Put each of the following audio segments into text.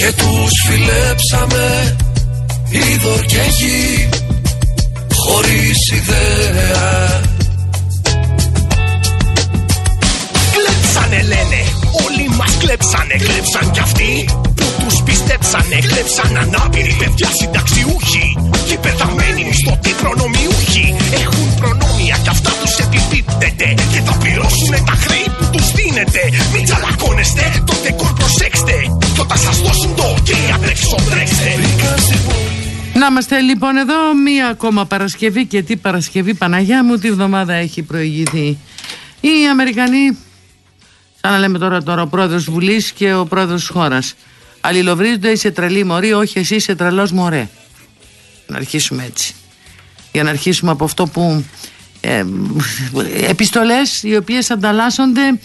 και τους φιλέψαμε είδωρ και γη χωρίς ιδέα. Κλέψανε λένε, όλοι μας κλέψανε, κλέψαν κι αυτοί. που τους πιστέψανε, κλέψαν ανάπηροι παιδιά συνταξιούχοι και πεθαμένοι μισθωτοί προνομιούχοι έχουν προνόμια κι αυτά τους επιπίπτεται και θα πληρώσουνε τα χρή που τους δίνετε. Μην τσαλακώνεστε, το δεκόρ προσέξτε κι όταν σας δώσουν το ok απ' τρέξτε. Να είμαστε λοιπόν εδώ μία ακόμα Παρασκευή και τι Παρασκευή Παναγιά μου τη βδομάδα έχει προηγηθεί. Οι Αμερικανοί σαν να λέμε τώρα, τώρα ο πρόεδρος Βουλής και ο πρόεδρος της χώρας αλληλοβρίζονται είσαι τρελή μωρή. Όχι εσύ είσαι τρελός μωρέ. Να αρχίσουμε έτσι. Για να αρχίσουμε από αυτό που ε, επιστολές οι οποίες ανταλλάσσονται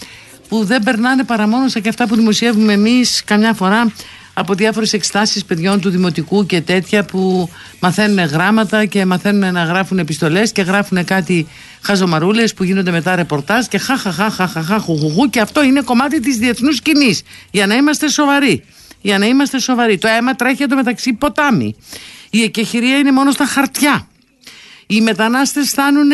που δεν περνάνε παρά μόνο και αυτά που δημοσιεύουμε εμείς καμιά φορά από διάφορες εξτάσεις παιδιών του Δημοτικού και τέτοια που μαθαίνουν γράμματα και μαθαίνουν να γράφουν επιστολές και γράφουν κάτι χαζομαρούλες που γίνονται μετά ρεπορτάζ και χαχαχαχαχαχα και αυτό είναι κομμάτι της διεθνούς σκηνής. Για να είμαστε σοβαροί για να είμαστε σοβαροί το αίμα τρέχει εδώ μεταξύ ποτάμι η εκεχηρία είναι μόνο στα χαρτιά οι μετανάστες φτάνουν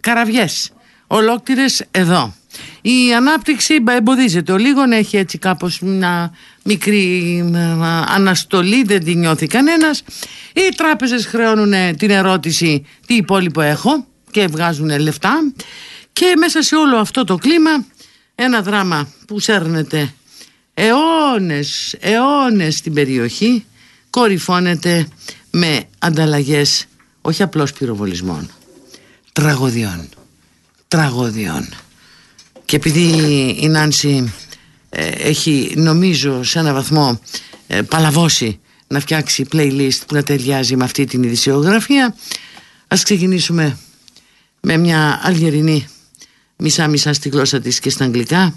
καραβιές ολόκληρες εδώ η ανάπτυξη εμποδίζεται. Ο Λίγον έχει έτσι κάπως μια μικρή αναστολή, δεν την νιώθει κανένας. Οι τράπεζες χρεώνουν την ερώτηση τι υπόλοιπο έχω και βγάζουν λεφτά. Και μέσα σε όλο αυτό το κλίμα ένα δράμα που σέρνεται αιώνες, αιώνες στην περιοχή κορυφώνεται με ανταλλαγές όχι απλώς πυροβολισμών, τραγωδιών, τραγωδιών. Και επειδή η Νάνση ε, έχει νομίζω σε ένα βαθμό ε, παλαβώσει να φτιάξει playlist που να ταιριάζει με αυτή την ειδησιογραφία ας ξεκινήσουμε με μια αλγερινή μισά μισά στη γλώσσα της και στα αγγλικά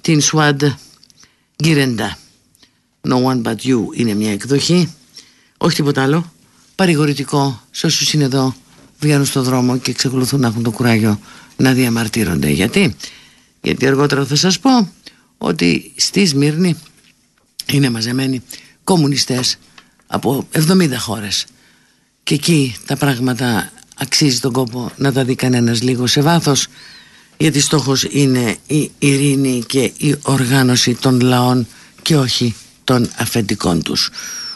την Swad Girenda No One But You είναι μια εκδοχή. Όχι τίποτα άλλο. Παρηγορητικό σε όσους είναι εδώ βγαίνουν στον δρόμο και εξακολουθούν να έχουν το κουράγιο να διαμαρτύρονται. Γιατί; Γιατί αργότερα θα σας πω ότι στη Σμύρνη είναι μαζεμένοι κομμουνιστές από 70 χώρες. Και εκεί τα πράγματα αξίζει τον κόπο να τα δει κανένας λίγο σε βάθος γιατί στόχος είναι η ειρήνη και η οργάνωση των λαών και όχι των αφεντικών τους.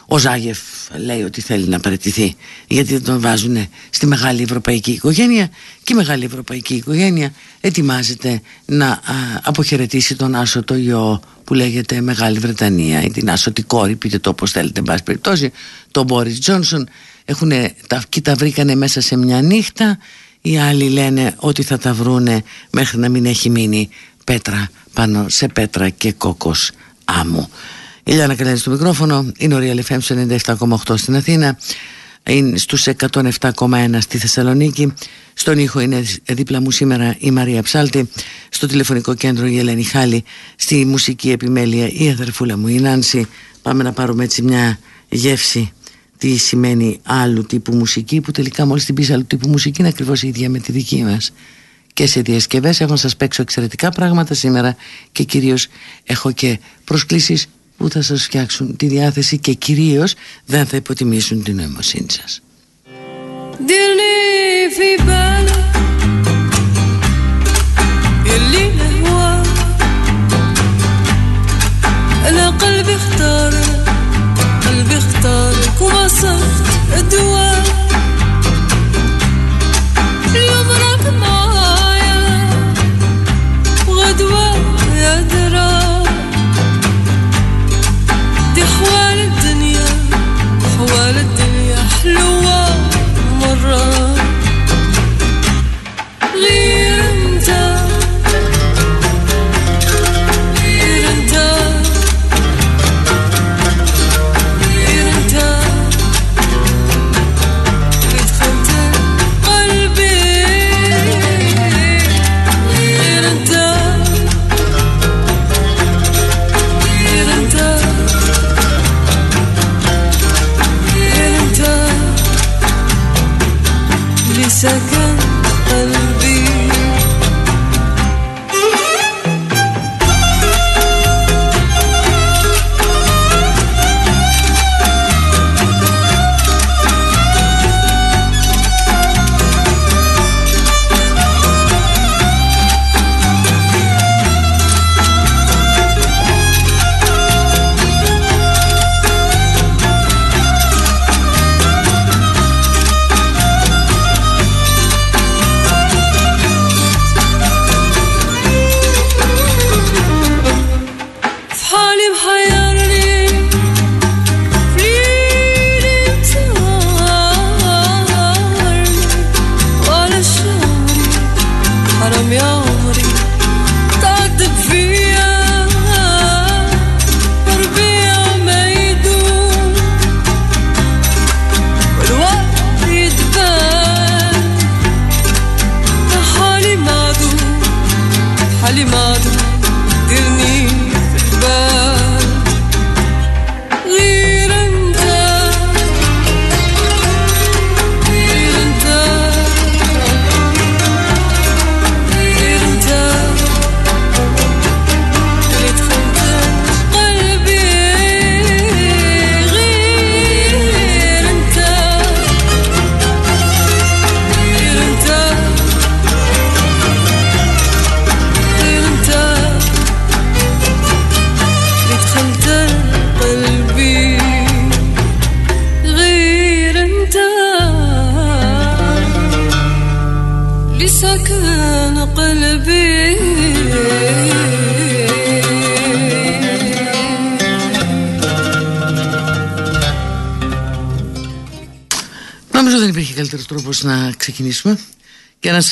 Ο Ζάγεφ λέει ότι θέλει να παραιτηθεί γιατί δεν τον βάζουν στη μεγάλη ευρωπαϊκή οικογένεια και η μεγάλη ευρωπαϊκή οικογένεια ετοιμάζεται να αποχαιρετήσει τον άσωτο ιό που λέγεται Μεγάλη Βρετανία ή την άσωτη κόρη, πείτε το όπως θέλετε εν πάση περιπτώσει, τον Μπόρις Τζόνσον έχουν, τα, και τα βρήκανε μέσα σε μια νύχτα οι άλλοι λένε ότι θα τα βρούνε μέχρι να μην έχει μείνει πέτρα πάνω σε πέτρα και κόκκος άμμου η Λιάννα Καλένης στο μικρόφωνο, είναι ο Real FM 97,8 στην Αθήνα, είναι στους 107,1 στη Θεσσαλονίκη. Στον ήχο είναι δίπλα μου σήμερα η Μαρία Ψάλτη, στο τηλεφωνικό κέντρο η Ελένη Χάλη, στη μουσική επιμέλεια η αδερφούλα μου η Νάνση. Πάμε να πάρουμε έτσι μια γεύση τι σημαίνει άλλου τύπου μουσική που τελικά μόλις την πεις άλλου τύπου μουσική είναι ακριβώς η ίδια με τη δική μας και σε διασκευές έχω να σας παίξω εξαιρετικά πράγματα σήμερα και κυρίως έχω και προσκλήσεις που θα σας φτιάξουν τη διάθεση και κυρίως δεν θα υποτιμήσουν την νοημοσύνη σας. صرت ادوار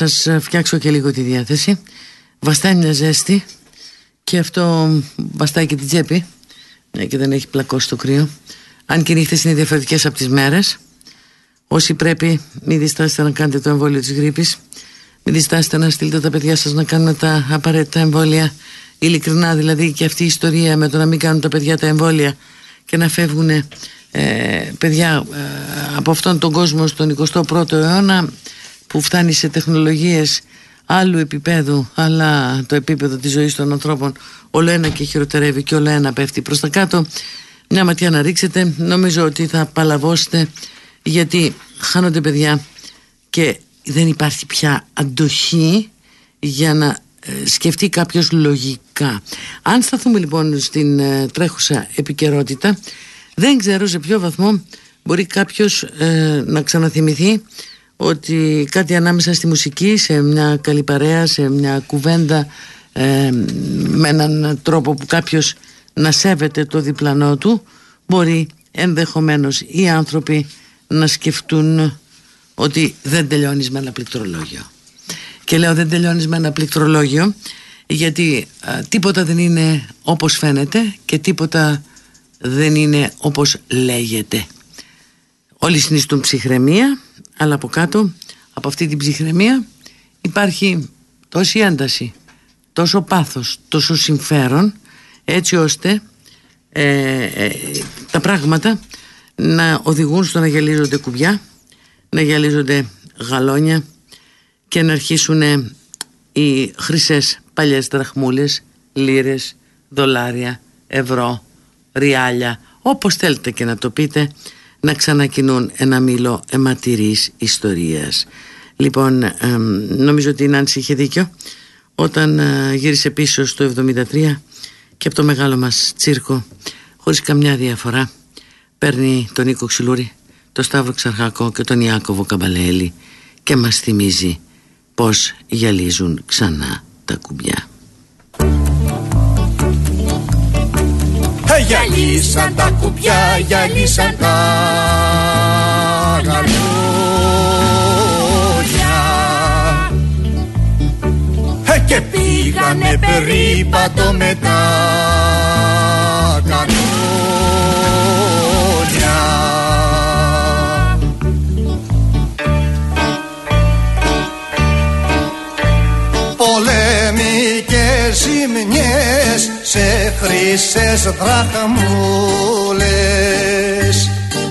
Σας φτιάξω και λίγο τη διάθεση. Βαστάει μια ζέστη και αυτό βαστάει και την τσέπη ναι, και δεν έχει πλακώσει το κρύο. Αν και οι νύχτες είναι διαφορετικές από τις μέρες. Όσοι πρέπει μην διστάσετε να κάνετε το εμβόλιο της γρήπης. Μην διστάσετε να στείλετε τα παιδιά σας να κάνουν τα απαραίτητα εμβόλια. Ειλικρινά δηλαδή και αυτή η ιστορία με το να μην κάνουν τα παιδιά τα εμβόλια και να φεύγουν ε, παιδιά ε, από αυτόν τον κόσμο στον 21ο αιώνα που φτάνει σε τεχνολογίες άλλου επίπεδου αλλά το επίπεδο της ζωής των ανθρώπων όλο ένα και χειροτερεύει και όλο ένα πέφτει προς τα κάτω. Μια ματιά να ρίξετε. Νομίζω ότι θα παλαβώσετε γιατί χάνονται παιδιά και δεν υπάρχει πια αντοχή για να ε, σκεφτεί κάποιος λογικά. Αν σταθούμε λοιπόν στην ε, τρέχουσα επικαιρότητα δεν ξέρω σε ποιο βαθμό μπορεί κάποιος ε, να ξαναθυμηθεί ότι κάτι ανάμεσα στη μουσική, σε μια καλή παρέα, σε μια κουβέντα ε, με έναν τρόπο που κάποιος να σέβεται το διπλανό του μπορεί ενδεχομένως οι άνθρωποι να σκεφτούν ότι δεν τελειώνεις με ένα πληκτρολόγιο. Και λέω δεν τελειώνεις με ένα πληκτρολόγιο γιατί τίποτα δεν είναι όπως φαίνεται και τίποτα δεν είναι όπως λέγεται. Όλοι συνιστούν ψυχραιμία αλλά από κάτω από αυτή την ψυχραιμία υπάρχει τόση ένταση τόσο πάθος, τόσο συμφέρον έτσι ώστε ε, ε, τα πράγματα να οδηγούν στο να γυαλίζονται κουμπιά να γυαλίζονται γαλόνια και να αρχίσουν οι χρυσές παλιές δραχμούλες, λίρες, δολάρια, ευρώ, ριάλια όπως θέλετε και να το πείτε να ξανακινούν ένα μήλο αιματηρής ιστορίας. Λοιπόν, νομίζω ότι η Νάνση είχε δίκιο όταν ε, γύρισε πίσω στο 73 και από το μεγάλο μας τσίρκο χωρίς καμιά διαφορά παίρνει τον Νίκο Ξυλούρη, τον Σταύρο Ξαρχάκο και τον Ιάκωβο Καμπαλέλη και μας θυμίζει πως γυαλίζουν ξανά τα κουμπιά. Γυαλίσαν τα κουπιά, γυαλίσαν τα γαλούνια Και πήγανε περίπατο με τα κανόνια Πολέμικες ζημιές σε χρυσές δραχμούλες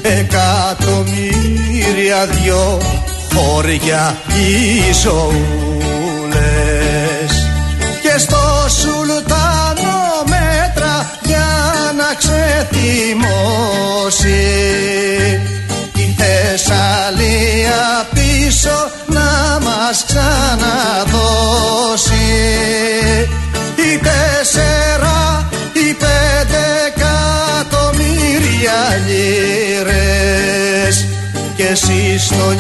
εκατομμύρια δυο χώρια οι ζωούλες και στο σουλτάνο μέτρα για να ξεθυμώσει. Η Θεσσαλία πίσω να μας ξαναδώσει. Οι τέσσερα, και εσύ στον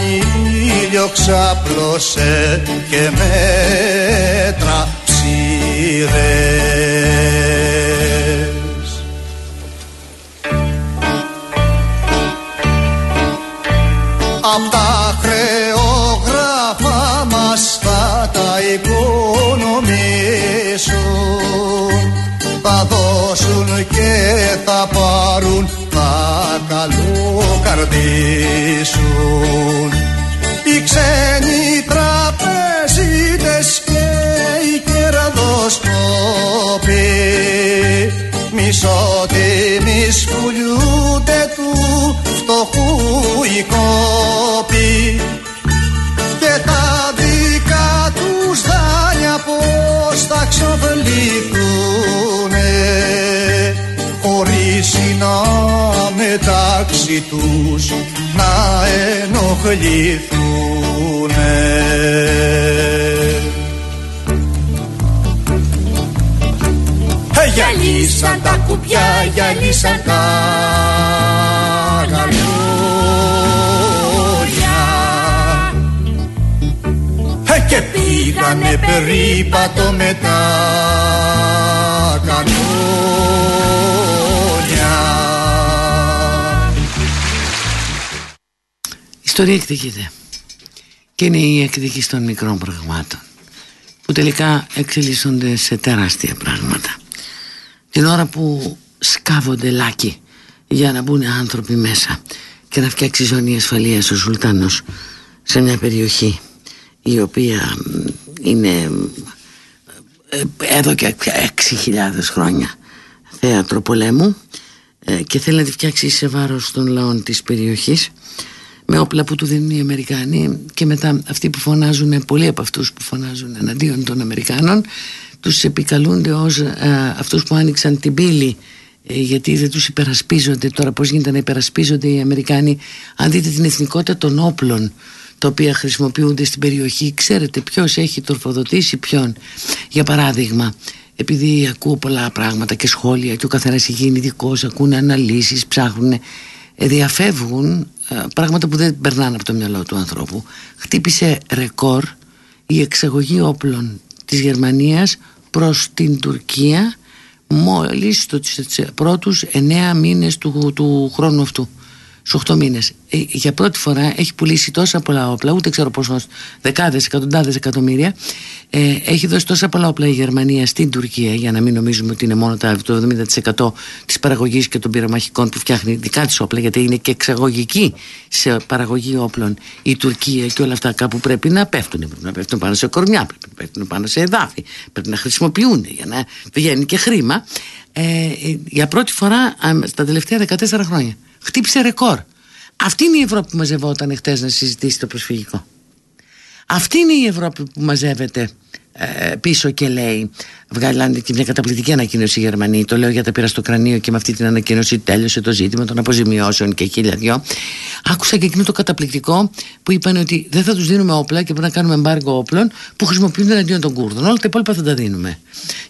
ήλιο ξάπλωσε και μέτρα ψήρες. Απ' τα χρεόγραφα μας θα τα οικονομήσουν θα δώσουν και θα πάρουν θα καλοκαρδίσουν οι ξένοι τραπεζίτες και οι κερδοσκόποι μισότιμοι σπουλιούνται του φτωχού οι κόποι. Και τα δικά τους δάνεια πως θα ξοφληθούνε χωρίς να μεταξύ τους να ενοχληθούνε. Γυαλίσαν τα κουπιά, γυαλίσαν τα γαλούρια και πήγανε περίπατο με τα κανόνια. Ιστορία εκδικείται. και είναι η εκδίκηση των μικρών πραγμάτων που τελικά εξελίσσονται σε τεράστια πράγματα την ώρα που σκάβονται λάκι για να μπουν άνθρωποι μέσα και να φτιάξει ζώνη ασφαλείας ο Σουλτάνος σε μια περιοχή η οποία είναι ε, εδώ και 6.000 χρόνια θέατρο πολέμου ε, και θέλει να τη φτιάξει σε βάρος των λαών της περιοχής με όπλα που του δίνουν οι Αμερικάνοι και μετά αυτοί που φωνάζουν, πολλοί από αυτούς που φωνάζουν εναντίον των Αμερικάνων τους επικαλούνται ως ε, αυτούς που άνοιξαν την πύλη ε, γιατί δεν τους υπερασπίζονται. Τώρα πώς γίνεται να υπερασπίζονται οι Αμερικάνοι; Αν δείτε την εθνικότητα των όπλων τα οποία χρησιμοποιούνται στην περιοχή ξέρετε ποιος έχει τροφοδοτήσει ποιον. Για παράδειγμα επειδή ακούω πολλά πράγματα και σχόλια και ο καθένας έχει γίνει ειδικό, ακούνε αναλύσεις, ψάχνουν διαφεύγουν ε, πράγματα που δεν περνάνε από το μυαλό του ανθρώπου. Χτύπησε ρεκόρ η εξαγωγή όπλων της Γερμανίας προς την Τουρκία μόλις τους πρώτους εννέα μήνες του, του χρόνου αυτού στου 8 μήνες. Ε, για πρώτη φορά έχει πουλήσει τόσα πολλά όπλα, ούτε ξέρω πόσο, δεκάδες, εκατοντάδες εκατομμύρια. Ε, έχει δώσει τόσα πολλά όπλα η Γερμανία στην Τουρκία, για να μην νομίζουμε ότι είναι μόνο το 70% της παραγωγής και των πυρομαχικών που φτιάχνει δικά της όπλα, γιατί είναι και εξαγωγική σε παραγωγή όπλων η Τουρκία και όλα αυτά κάπου πρέπει να πέφτουν. Πρέπει να πέφτουν πάνω σε κορμιά, πρέπει να πέφτουν πάνω σε εδάφη, πρέπει να χρησιμοποιούνται για να βγαίνει και χρήμα. Ε, ε για πρώτη φορά στα τελευταία 14 χρόνια χτύπησε ρεκόρ. Αυτή είναι η Ευρώπη που μαζευόταν χτες να συζητήσει το προσφυγικό. Αυτή είναι η Ευρώπη που μαζεύεται ε, πίσω και λέει βγάλανε και μια καταπληκτική ανακοίνωση οι Γερμανοί. Το λέω για τα πήρα στο κρανίο και με αυτή την ανακοίνωση τέλειωσε το ζήτημα των αποζημιώσεων και χίλια δυο άκουσα και εκείνο το καταπληκτικό που είπαν ότι δεν θα τους δίνουμε όπλα και πρέπει να κάνουμε εμπάργο όπλων που χρησιμοποιούνται εναντίον των Κούρδων. Όλα τα υπόλοιπα θα τα δίνουμε.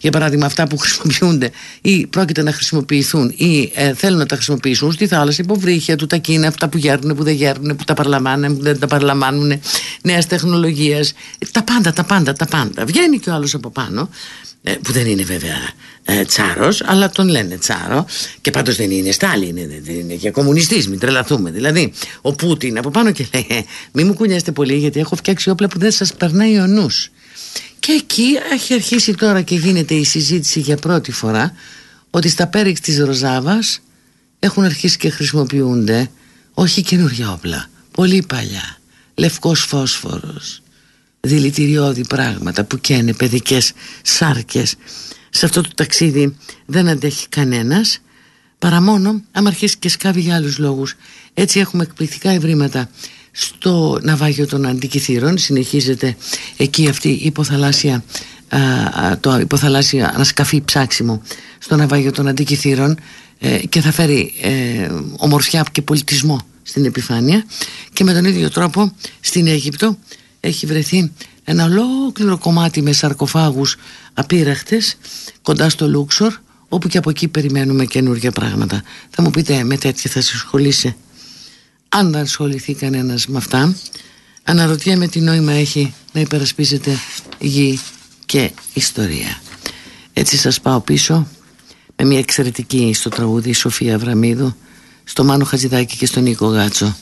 Για παράδειγμα αυτά που χρησιμοποιούνται ή πρόκειται να χρησιμοποιηθούν ή ε, θέλουν να τα χρησιμοποιήσουν στη θάλασσα υποβρύχια του τα κίνα αυτά που γέρνουν που δεν γέρνουν που τα παραλαμβάνουν που δεν τα παραλαμβάνουν νέας τεχνολογίας. τα πάντα τα πάντα τα πάντα. Βγαίνει και ο άλλος από πάνω ε, που δεν είναι βέβαια ε, τσάρος αλλά τον λένε τσάρο. Και πάντως δεν είναι Στάλιν είναι, δεν είναι και κομμουνιστής μην τρελαθούμε. Δηλαδή ο Πούτιν από πάνω και λέει «Ε, μη μου κουνιάστε πολύ γιατί έχω φτιάξει όπλα που δεν σας περνάει ο νους και εκεί έχει αρχίσει τώρα και γίνεται η συζήτηση για πρώτη φορά ότι στα πέριξ της Ροζάβας έχουν αρχίσει και χρησιμοποιούνται όχι καινούργια όπλα πολύ παλιά λευκός φόσφορος δηλητηριώδη πράγματα που καίνε παιδικές σάρκες. Σε αυτό το ταξίδι δεν αντέχει κανένας παρά μόνο άμα αρχίσει και σκάβει για άλλους λόγους. Έτσι έχουμε εκπληκτικά ευρήματα στο ναυάγιο των αντικειθήρων συνεχίζεται εκεί αυτή η υποθαλάσσια, το υποθαλάσσια ανασκαφή ψάξιμο στο ναυάγιο των αντικειθήρων ε, και θα φέρει ε, ομορφιά και πολιτισμό στην επιφάνεια και με τον ίδιο τρόπο στην Αίγυπτο έχει βρεθεί ένα ολόκληρο κομμάτι με σαρκοφάγους απείραχτες κοντά στο Λούξορ όπου και από εκεί περιμένουμε καινούργια πράγματα. Θα μου πείτε με τέτοια θα σε ασχολείσαι αν δεν ασχοληθεί κανένας με αυτά; Αναρωτιέμαι τι νόημα έχει να υπερασπίζεται γη και ιστορία. Έτσι σας πάω πίσω με μια εξαιρετική στο τραγούδι Σοφία Αβραμίδου στο Μάνο Χατζηδάκη και στον Νίκο Γάτσο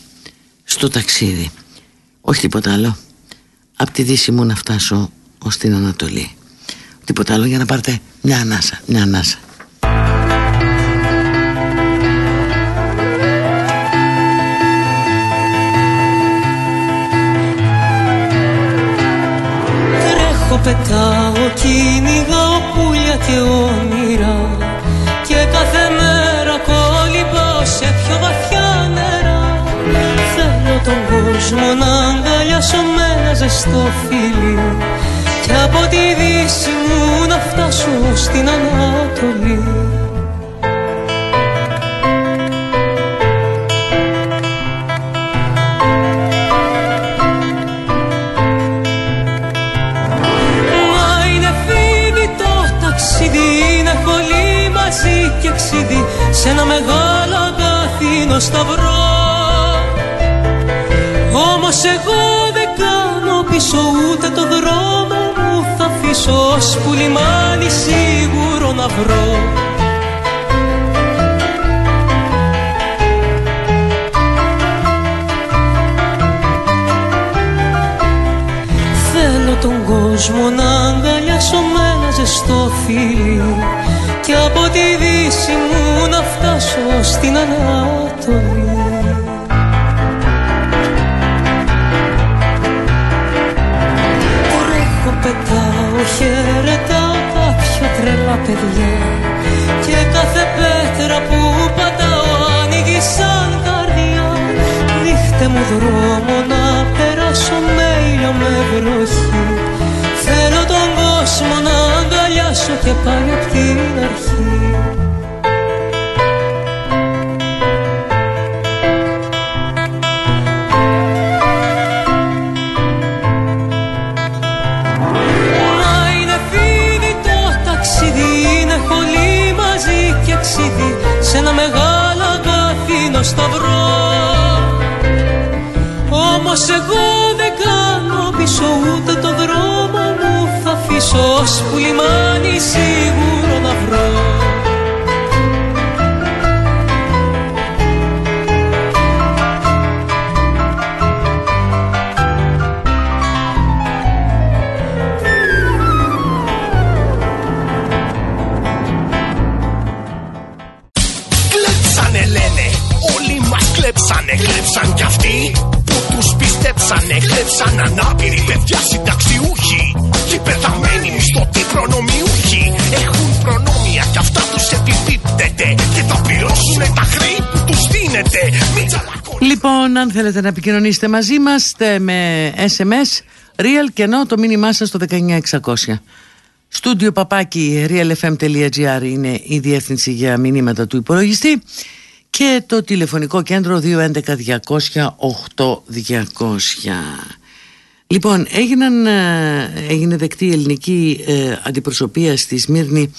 στο ταξίδι. Όχι τίποτα άλλο από τη Δύση μου να φτάσω ως την Ανατολή. Τίποτα άλλο για να πάρετε μια ανάσα μια ανάσα. Τρέχω πετάω κυνηγάω πουλιά και όνειρα τον κόσμο να αγκαλιάσω με ένα ζεστό φίλι και από τη δύση μου να φτάσω στην Ανατολή. Μα είναι φίδι το ταξίδι είναι πολύ μαζί και ξύδι. Σε ένα μεγάλο αγκάθινο σταυρό όμως εγώ δεν κάνω πίσω ούτε το δρόμο μου. Θα αφήσω που λιμάνι σίγουρο να βρω. Κόσμο να αγκαλιάσω με ένα ζεστό φίλι. Και από τη δύση μου να φτάσω στην Ανατολή πετάω, χαιρετάω κάποια τρελά παιδιά. Και κάθε πέτρα που πατάω ανοίγει σαν καρδιά. Δείχτε μου δρόμο να περάσω με ήλιο με βροχή Θέλω τον κόσμο να αγκαλιάσω και πάλι απ' την αρχή μεγάλο αγαθήνο σταυρό. Όμως εγώ δεν κάνω πίσω ούτε το δρόμο μου. Θα αφήσω ως που λιμάνι σίγουρο πιστέψανε Κλέψαν ανάπηροι παιδιά συνταξιούχοι Και πεθαμένοι μισθωτοί προνομιούχοι. Έχουν προνόμια κι αυτά τους επιπίπτεται Και θα πληρώσουνε τα χρέη που τους δίνεται. Μην τσαλακώνεις. Λοιπόν, αν θέλετε να επικοινωνήσετε μαζί μας στε με SMS, real και ενώ το μήνυμά σας στο 19600. Στούντιο παπάκι realfm.gr είναι η διεύθυνση για μηνύματα του υπολογιστή και το τηλεφωνικό κέντρο 211 200 8200. Λοιπόν, έγιναν, ε, έγινε δεκτή η ελληνική ε, αντιπροσωπεία στη Σμύρνη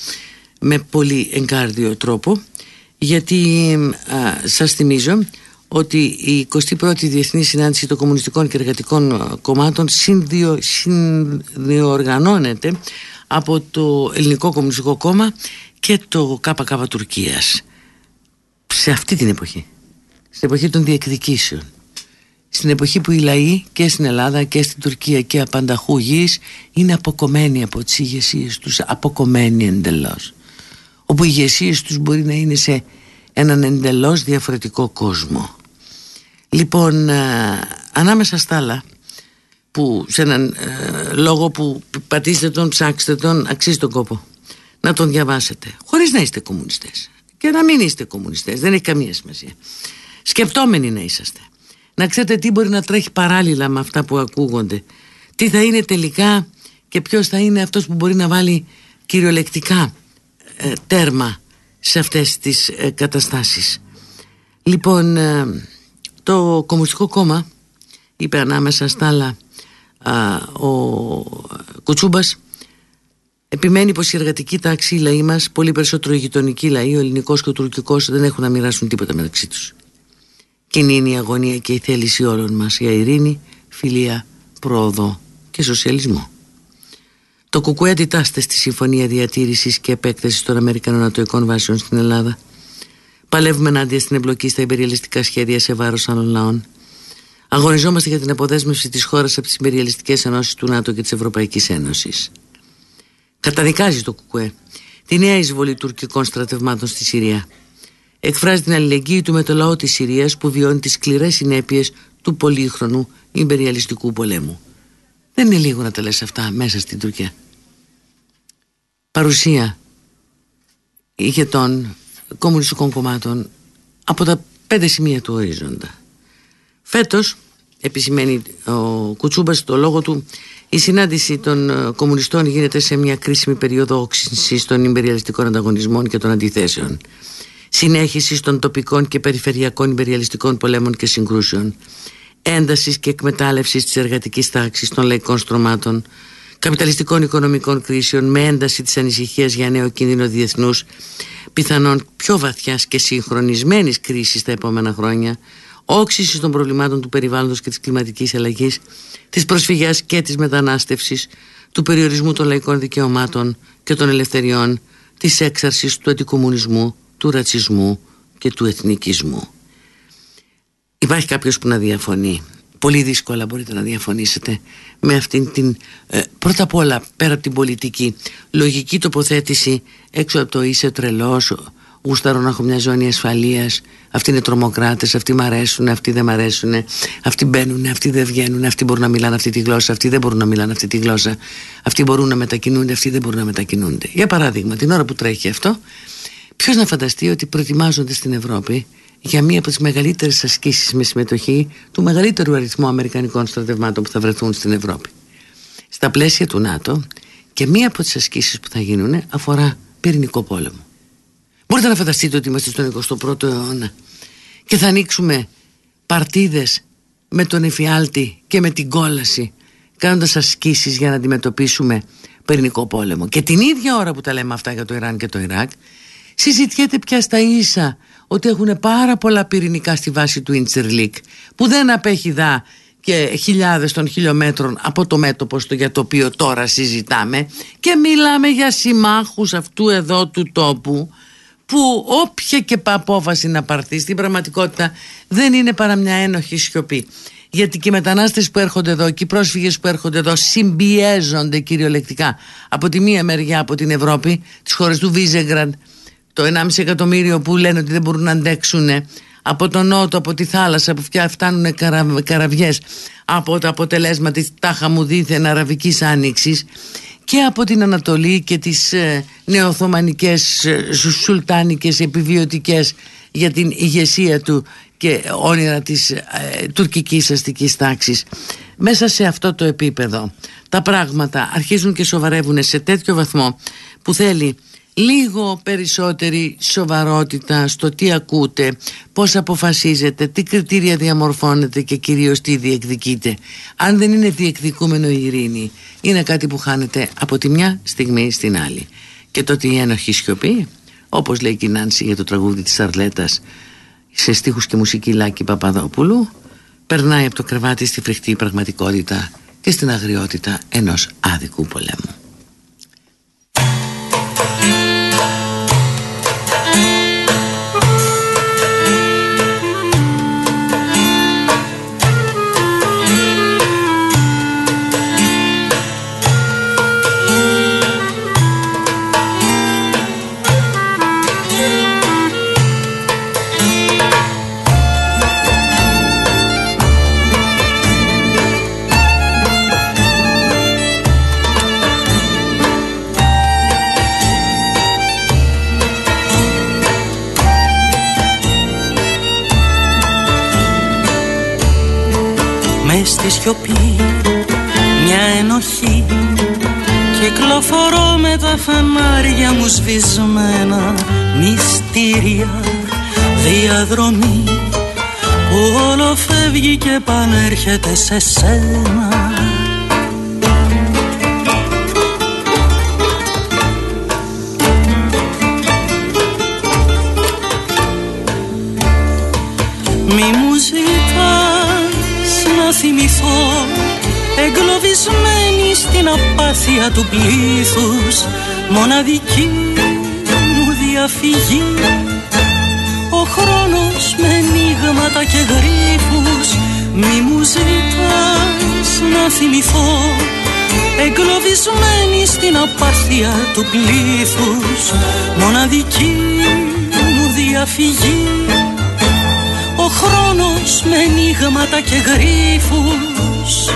με πολύ εγκάρδιο τρόπο γιατί ε, σας θυμίζω ότι η 21η Διεθνή Συνάντηση των Κομμουνιστικών και Εργατικών Κομμάτων συνδυο, συνδιοργανώνεται από το Ελληνικό Κομμουνιστικό Κόμμα και το ΚΚ Τουρκίας σε αυτή την εποχή. Στην εποχή των διεκδικήσεων. Στην εποχή που οι λαοί και στην Ελλάδα και στην Τουρκία και απανταχού γης είναι αποκομμένοι από τις ηγεσίες τους αποκομμένοι εντελώς. Όπου οι ηγεσίες τους μπορεί να είναι σε έναν εντελώς διαφορετικό κόσμο. Λοιπόν α, ανάμεσα στα άλλα που σε έναν ε, λόγο που πατήστε τον, ψάξτε τον, αξίζει τον κόπο να τον διαβάσετε χωρίς να είστε κομμουνιστές και να μην είστε κομμουνιστές, δεν έχει καμία σημασία. Σκεπτόμενοι να είσαστε. Να ξέρετε τι μπορεί να τρέχει παράλληλα με αυτά που ακούγονται. Τι θα είναι τελικά και ποιος θα είναι αυτός που μπορεί να βάλει κυριολεκτικά ε, τέρμα σε αυτές τις ε, καταστάσεις. Λοιπόν ε, το Κομμουνιστικό Κόμμα είπε ανάμεσα στα άλλα α, ο Κουτσούμπας επιμένει πως η εργατική τάξη, οι λαοί μας, πολύ περισσότερο οι γειτονικοί λαοί, ο ελληνικός και ο τουρκικός δεν έχουν να μοιράσουν τίποτα μεταξύ τους. Κοινή είναι η αγωνία και η θέληση όλων μας για ειρήνη, φιλία, πρόοδο και σοσιαλισμό. Το ΚΚΕ αντιτάσσεται στη Συμφωνία Διατήρησης και Επέκτασης των Αμερικανών Βάσεων στην Ελλάδα. Παλεύουμε ενάντια στην εμπλοκή στα υπεριαλιστικά σχέδια σε βάρος άλλων λαών. Αγωνιζόμαστε για την αποδέσμευση της χώρας από τις υπεριαλιστικές ενώσεις του ΝΑΤΟ και της Ευρωπαϊκής Ένωσης. Καταδικάζει το ΚΚΕ τη νέα εισβολή τουρκικών στρατευμάτων στη Συρία. Εκφράζει την αλληλεγγύη του με το λαό της Συρίας που βιώνει τις σκληρές συνέπειες του πολύχρονου υπεριαλιστικού πολέμου. Δεν είναι λίγο να τα λες αυτά μέσα στην Τουρκία. Παρουσία ηγετών κομμουνιστικών κομμάτων από τα πέντε σημεία του ορίζοντα. Φέτος, επισημαίνει ο Κουτσούμπας το λόγο του, η συνάντηση των ε, κομμουνιστών γίνεται σε μια κρίσιμη περίοδο όξυνσης των υπεριαλιστικών ανταγωνισμών και των αντιθέσεων. Συνέχιση των τοπικών και περιφερειακών υπεριαλιστικών πολέμων και συγκρούσεων. Έντασης και εκμετάλλευσης της εργατικής τάξης των λαϊκών στρωμάτων. Καπιταλιστικών οικονομικών κρίσεων με ένταση της ανησυχίας για νέο κίνδυνο διεθνούς. Πιθανόν πιο βαθιάς και συγχρονισμένης κρίσης τα επόμενα χρόνια όξυση των προβλημάτων του περιβάλλοντος και της κλιματικής αλλαγής, της προσφυγιάς και της μετανάστευσης, του περιορισμού των λαϊκών δικαιωμάτων και των ελευθεριών, της έξαρσης του αντικομουνισμού, του ρατσισμού και του εθνικισμού. Υπάρχει κάποιος που να διαφωνεί πολύ δύσκολα μπορείτε να διαφωνήσετε με αυτήν την ε, πρώτα απ' όλα πέρα από την πολιτική λογική τοποθέτηση έξω από το είσαι τρελός γούσταρω να έχω μια ζώνη ασφαλείας αυτοί είναι τρομοκράτες, αυτοί μ' αρέσουν, αυτοί δεν μ' αρέσουν αυτοί μπαίνουν, αυτοί δεν βγαίνουν αυτοί μπορούν να μιλάνε αυτή τη γλώσσα, αυτοί δεν μπορούν να μιλάνε αυτή τη γλώσσα αυτοί μπορούν να μετακινούνται, αυτοί δεν μπορούν να μετακινούνται για παράδειγμα την ώρα που τρέχει αυτό ποιος να φανταστεί ότι προετοιμάζονται στην Ευρώπη για μία από τις μεγαλύτερες ασκήσεις με συμμετοχή του μεγαλύτερου αριθμού Αμερικανικών στρατευμάτων που θα βρεθούν στην Ευρώπη. Στα πλαίσια του ΝΑΤΟ και μία από τις ασκήσεις που θα γίνουν αφορά πυρηνικό πόλεμο. Μπορείτε να φανταστείτε ότι είμαστε στον 21ο αιώνα και θα ανοίξουμε παρτίδες με τον εφιάλτη και με την κόλαση κάνοντας ασκήσεις για να αντιμετωπίσουμε πυρηνικό πόλεμο. Και την ίδια ώρα που τα λέμε αυτά για το Ιράν και το Ιράκ συζητιέται πια στα ίσα ότι έχουν πάρα πολλά πυρηνικά στη βάση του Ιντσερλίκ που δεν απέχει δά και χιλιάδες των χιλιόμετρων από το μέτωπο στο για το οποίο τώρα συζητάμε και μιλάμε για συμμάχους αυτού εδώ του τόπου που όποια και απόφαση να πάρθεις στην πραγματικότητα δεν είναι παρά μια ένοχη σιωπή. Γιατί και οι μετανάστες που έρχονται εδώ και οι πρόσφυγες που έρχονται εδώ συμπιέζονται κυριολεκτικά από τη μία μεριά από την Ευρώπη τις χώρες του Βίζεγκραντ. Το 1,5 εκατομμύριο που λένε ότι δεν μπορούν να αντέξουν από τον νότο, από τη θάλασσα που φτάνουν καρα, καραβιές από τα αποτελέσματα της τάχα μου δίθεν αραβικής άνοιξης και από την Ανατολή και τις ε, νεοθωμανικές ε, σουλτάνικες επιβιωτικές για την ηγεσία του και όνειρα της ε, τουρκικής αστικής τάξης. Μέσα σε αυτό το επίπεδο τα πράγματα αρχίζουν και σοβαρεύουν σε τέτοιο βαθμό που θέλει λίγο περισσότερη σοβαρότητα στο τι ακούτε, πώς αποφασίζετε, τι κριτήρια διαμορφώνετε και κυρίως τι διεκδικείτε. Αν δεν είναι διεκδικούμενο η ειρήνη, είναι κάτι που χάνεται από τη μια στιγμή στην άλλη. Και το ότι η ένοχη σιωπή, όπως λέει και η Νάνση για το τραγούδι της Αρλέτας, σε στίχους και μουσική Λάκη Παπαδόπουλου, περνάει από το κρεβάτι στη φρικτή πραγματικότητα και στην αγριότητα ενός άδικου πολέμου. Στη σιωπή. Μια ενοχή. Κυκλοφορώ με τα φανάρια μου σβησμένα. Μυστήρια διαδρομή Που όλο φεύγει και πανέρχεται σε σένα θυμηθώ Εγκλωβισμένη στην απάθεια του πλήθους Μοναδική μου διαφυγή. Ο χρόνος με νίγματα και γρίφους Μη μου ζητάς να θυμηθώ. Εγκλωβισμένη στην απάθεια του πλήθους Μοναδική μου διαφυγή ο χρόνος με νίγματα και γρίφους.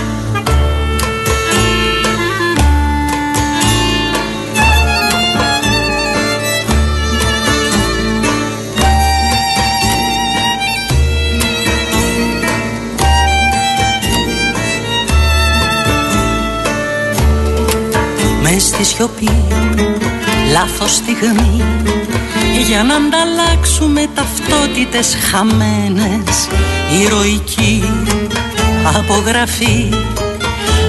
Μες στη σιωπή, λάθος στιγμή για να ανταλλάξουμε ταυτότητες χαμένες ηρωική απογραφή.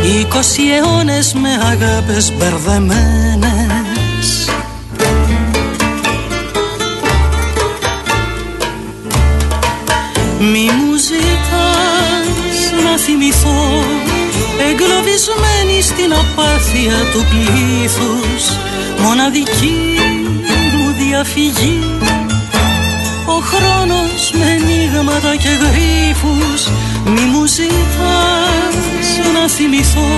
Είκοσι αιώνες με αγάπες μπερδεμένες. Μη μου ζητάς να θυμηθώ εγκλωβισμένη στην απάθεια του πλήθους μοναδική διαφυγή. Ο χρόνος με μείγματα και γρίφους Μη μου ζητάς να θυμηθώ.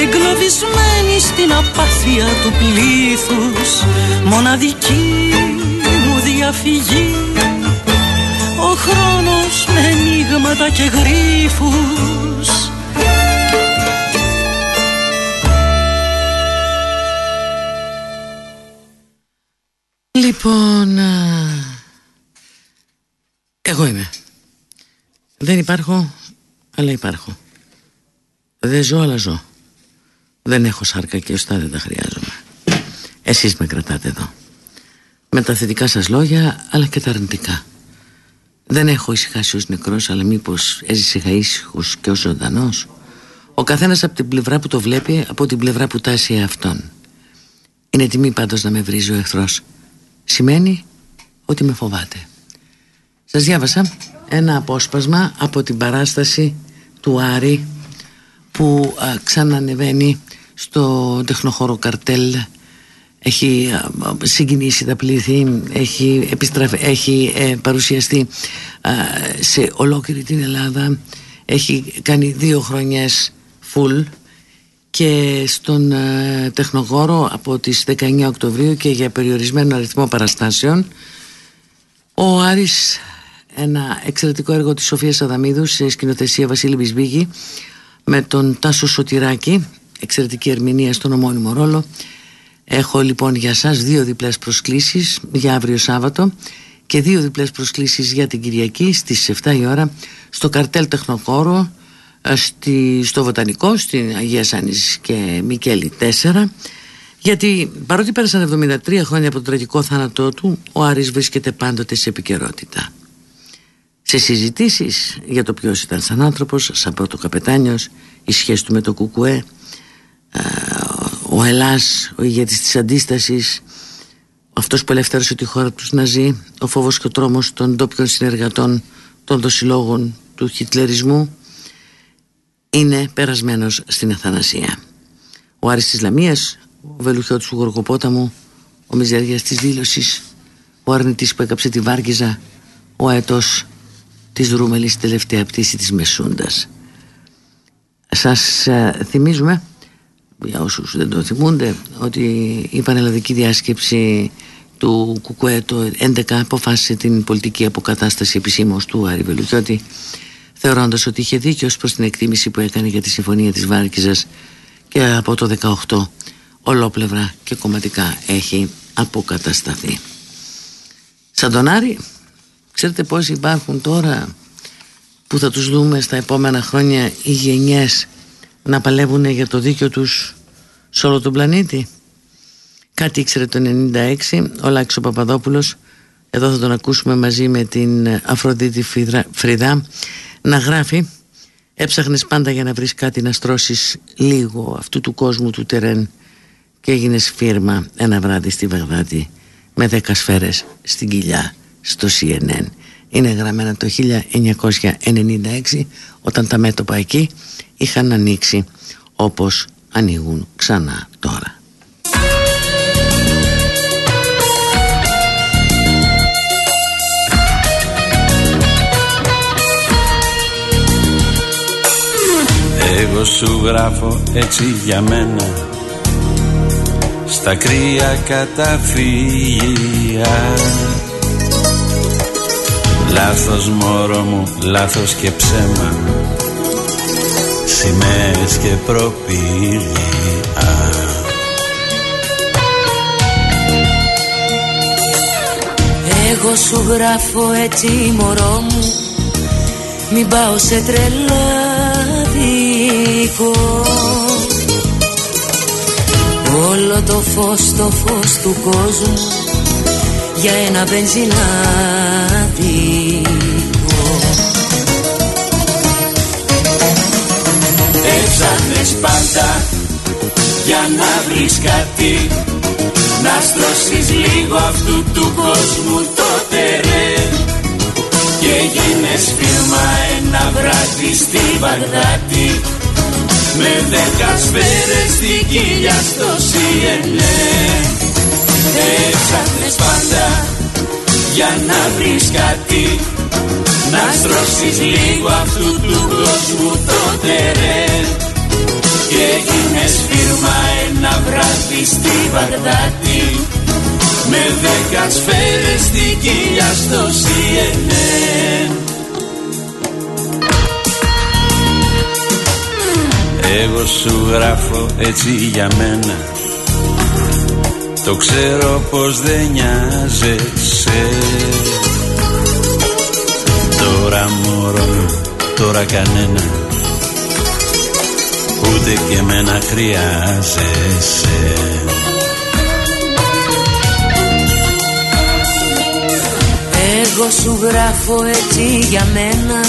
Εγκλωβισμένη στην απάθεια του πλήθους Μοναδική μου διαφυγή. Ο χρόνος με μείγματα και γρίφους Δεν υπάρχω, αλλά υπάρχω. Δεν ζω, αλλά ζω. Δεν έχω σάρκα και ωστά δεν τα χρειάζομαι. Εσείς με κρατάτε εδώ. Με τα θετικά σας λόγια, αλλά και τα αρνητικά. Δεν έχω ησυχάσει ως νεκρός, αλλά μήπως έζησε ήσυχος και ως ζωντανός. Ο καθένας από την πλευρά που το βλέπει, από την πλευρά που τάσει αυτόν. Είναι τιμή πάντως να με βρίζει ο εχθρός σημαίνει ότι με φοβάται. Σας διάβασα ένα απόσπασμα από την παράσταση του Άρη που α, ξανανεβαίνει στο τεχνοχώρο καρτέλ. Έχει συγκινήσει τα πλήθη έχει, επιστραφε, έχει ε, παρουσιαστεί σε ολόκληρη την Ελλάδα. Έχει κάνει δύο χρονιές full και στον ε, Τεχνογόρο από τις 19 Οκτωβρίου και για περιορισμένο αριθμό παραστάσεων ο Άρης ένα εξαιρετικό έργο της Σοφίας Αδαμίδου σε σκηνοθεσία Βασίλη Μπισμπίγη με τον Τάσο Σωτηράκη εξαιρετική ερμηνεία στον ομώνυμο ρόλο. Έχω λοιπόν για σας δύο διπλές προσκλήσεις για αύριο Σάββατο και δύο διπλές προσκλήσεις για την Κυριακή στις 7 η ώρα στο καρτέλ Τεχνοκόρο ε, στη, στο Βοτανικό, στην Αγία Σάνης και Μικέλη 4 γιατί παρότι πέρασαν 73 χρόνια από τον τραγικό θάνατό του ο Άρης βρίσκεται πάντοτε σε επικαιρότητα σε συζητήσεις για το ποιος ήταν σαν άνθρωπος σαν πρώτο καπετάνιος η σχέση του με το Κουκουέ ε, ο Ελλάς ο ηγέτης της αντίστασης αυτός που ελεύθερωσε τη χώρα τους να ζει ο φόβος και ο τρόμος των ντόπιων συνεργατών των δοσιλόγων του χιτλερισμού είναι περασμένος στην Αθανασία. Ο Άρης της Λαμίας, ο Βελουχιώτης του Γοργοπόταμου, ο Μιζέριας της Δήλωσης, ο αρνητής που έκαψε τη Βάρκιζα, ο αετός της Ρούμελης τελευταία πτήση της Μεσούντας. Σας ε, θυμίζουμε, για όσους δεν το θυμούνται, ότι η πανελλαδική διάσκεψη του ΚΚΕ το 11 αποφάσισε την πολιτική αποκατάσταση επισήμως του Άρη Βελουχιώτη θεωρώντας ότι είχε δίκιο προς την εκτίμηση που έκανε για τη συμφωνία της Βάρκιζας και από το 18 ολόπλευρα και κομματικά έχει αποκατασταθεί. Σαν τον Άρη, ξέρετε πώς υπάρχουν τώρα που θα τους δούμε στα επόμενα χρόνια οι γενιές να παλεύουν για το δίκιο τους σε όλο τον πλανήτη; Κάτι ήξερε το 96 ο Λάκης Παπαδόπουλος εδώ θα τον ακούσουμε μαζί με την Αφροδίτη Φρυδά να γράφει έψαχνες πάντα για να βρεις κάτι να στρώσεις λίγο αυτού του κόσμου του τερέν και έγινες φίρμα ένα βράδυ στη Βαγδάτη με δέκα σφαίρες στην κοιλιά στο CNN είναι γραμμένα το 1996 όταν τα μέτωπα εκεί είχαν ανοίξει όπως ανοίγουν ξανά τώρα. Εγώ σου γράφω έτσι για μένα Στα κρύα καταφύγια Λάθος μωρό μου, λάθος και ψέμα. Σημαίες και προπήλια Εγώ σου γράφω έτσι μωρό μου Μην πάω σε τρελά Όλο το φως, το φως του κόσμου Για ένα βενζινάδικο πάντα. Για να βρεις κάτι Να στρώσεις λίγο αυτού του κόσμου το τερέν και γίνες φίρμα ένα βράδυ στη Βαγδάτη. Με δέκα σφαίρες στην κοιλιά στο CNN Έψαχνες πάντα για να βρεις κάτι Να στρώσεις λίγο αυτού του κόσμου το τερέν Και γίνες φίρμα ένα βράδυ στη Βαγδάτη Με δέκα σφαίρες στην κοιλιά στο CNN Εγώ σου γράφω έτσι για μένα. Το ξέρω πως δεν νοιάζεσαι. Τώρα μωρό, τώρα κανένα Ούτε και εμένα χρειάζεσαι. Εγώ σου γράφω έτσι για μένα.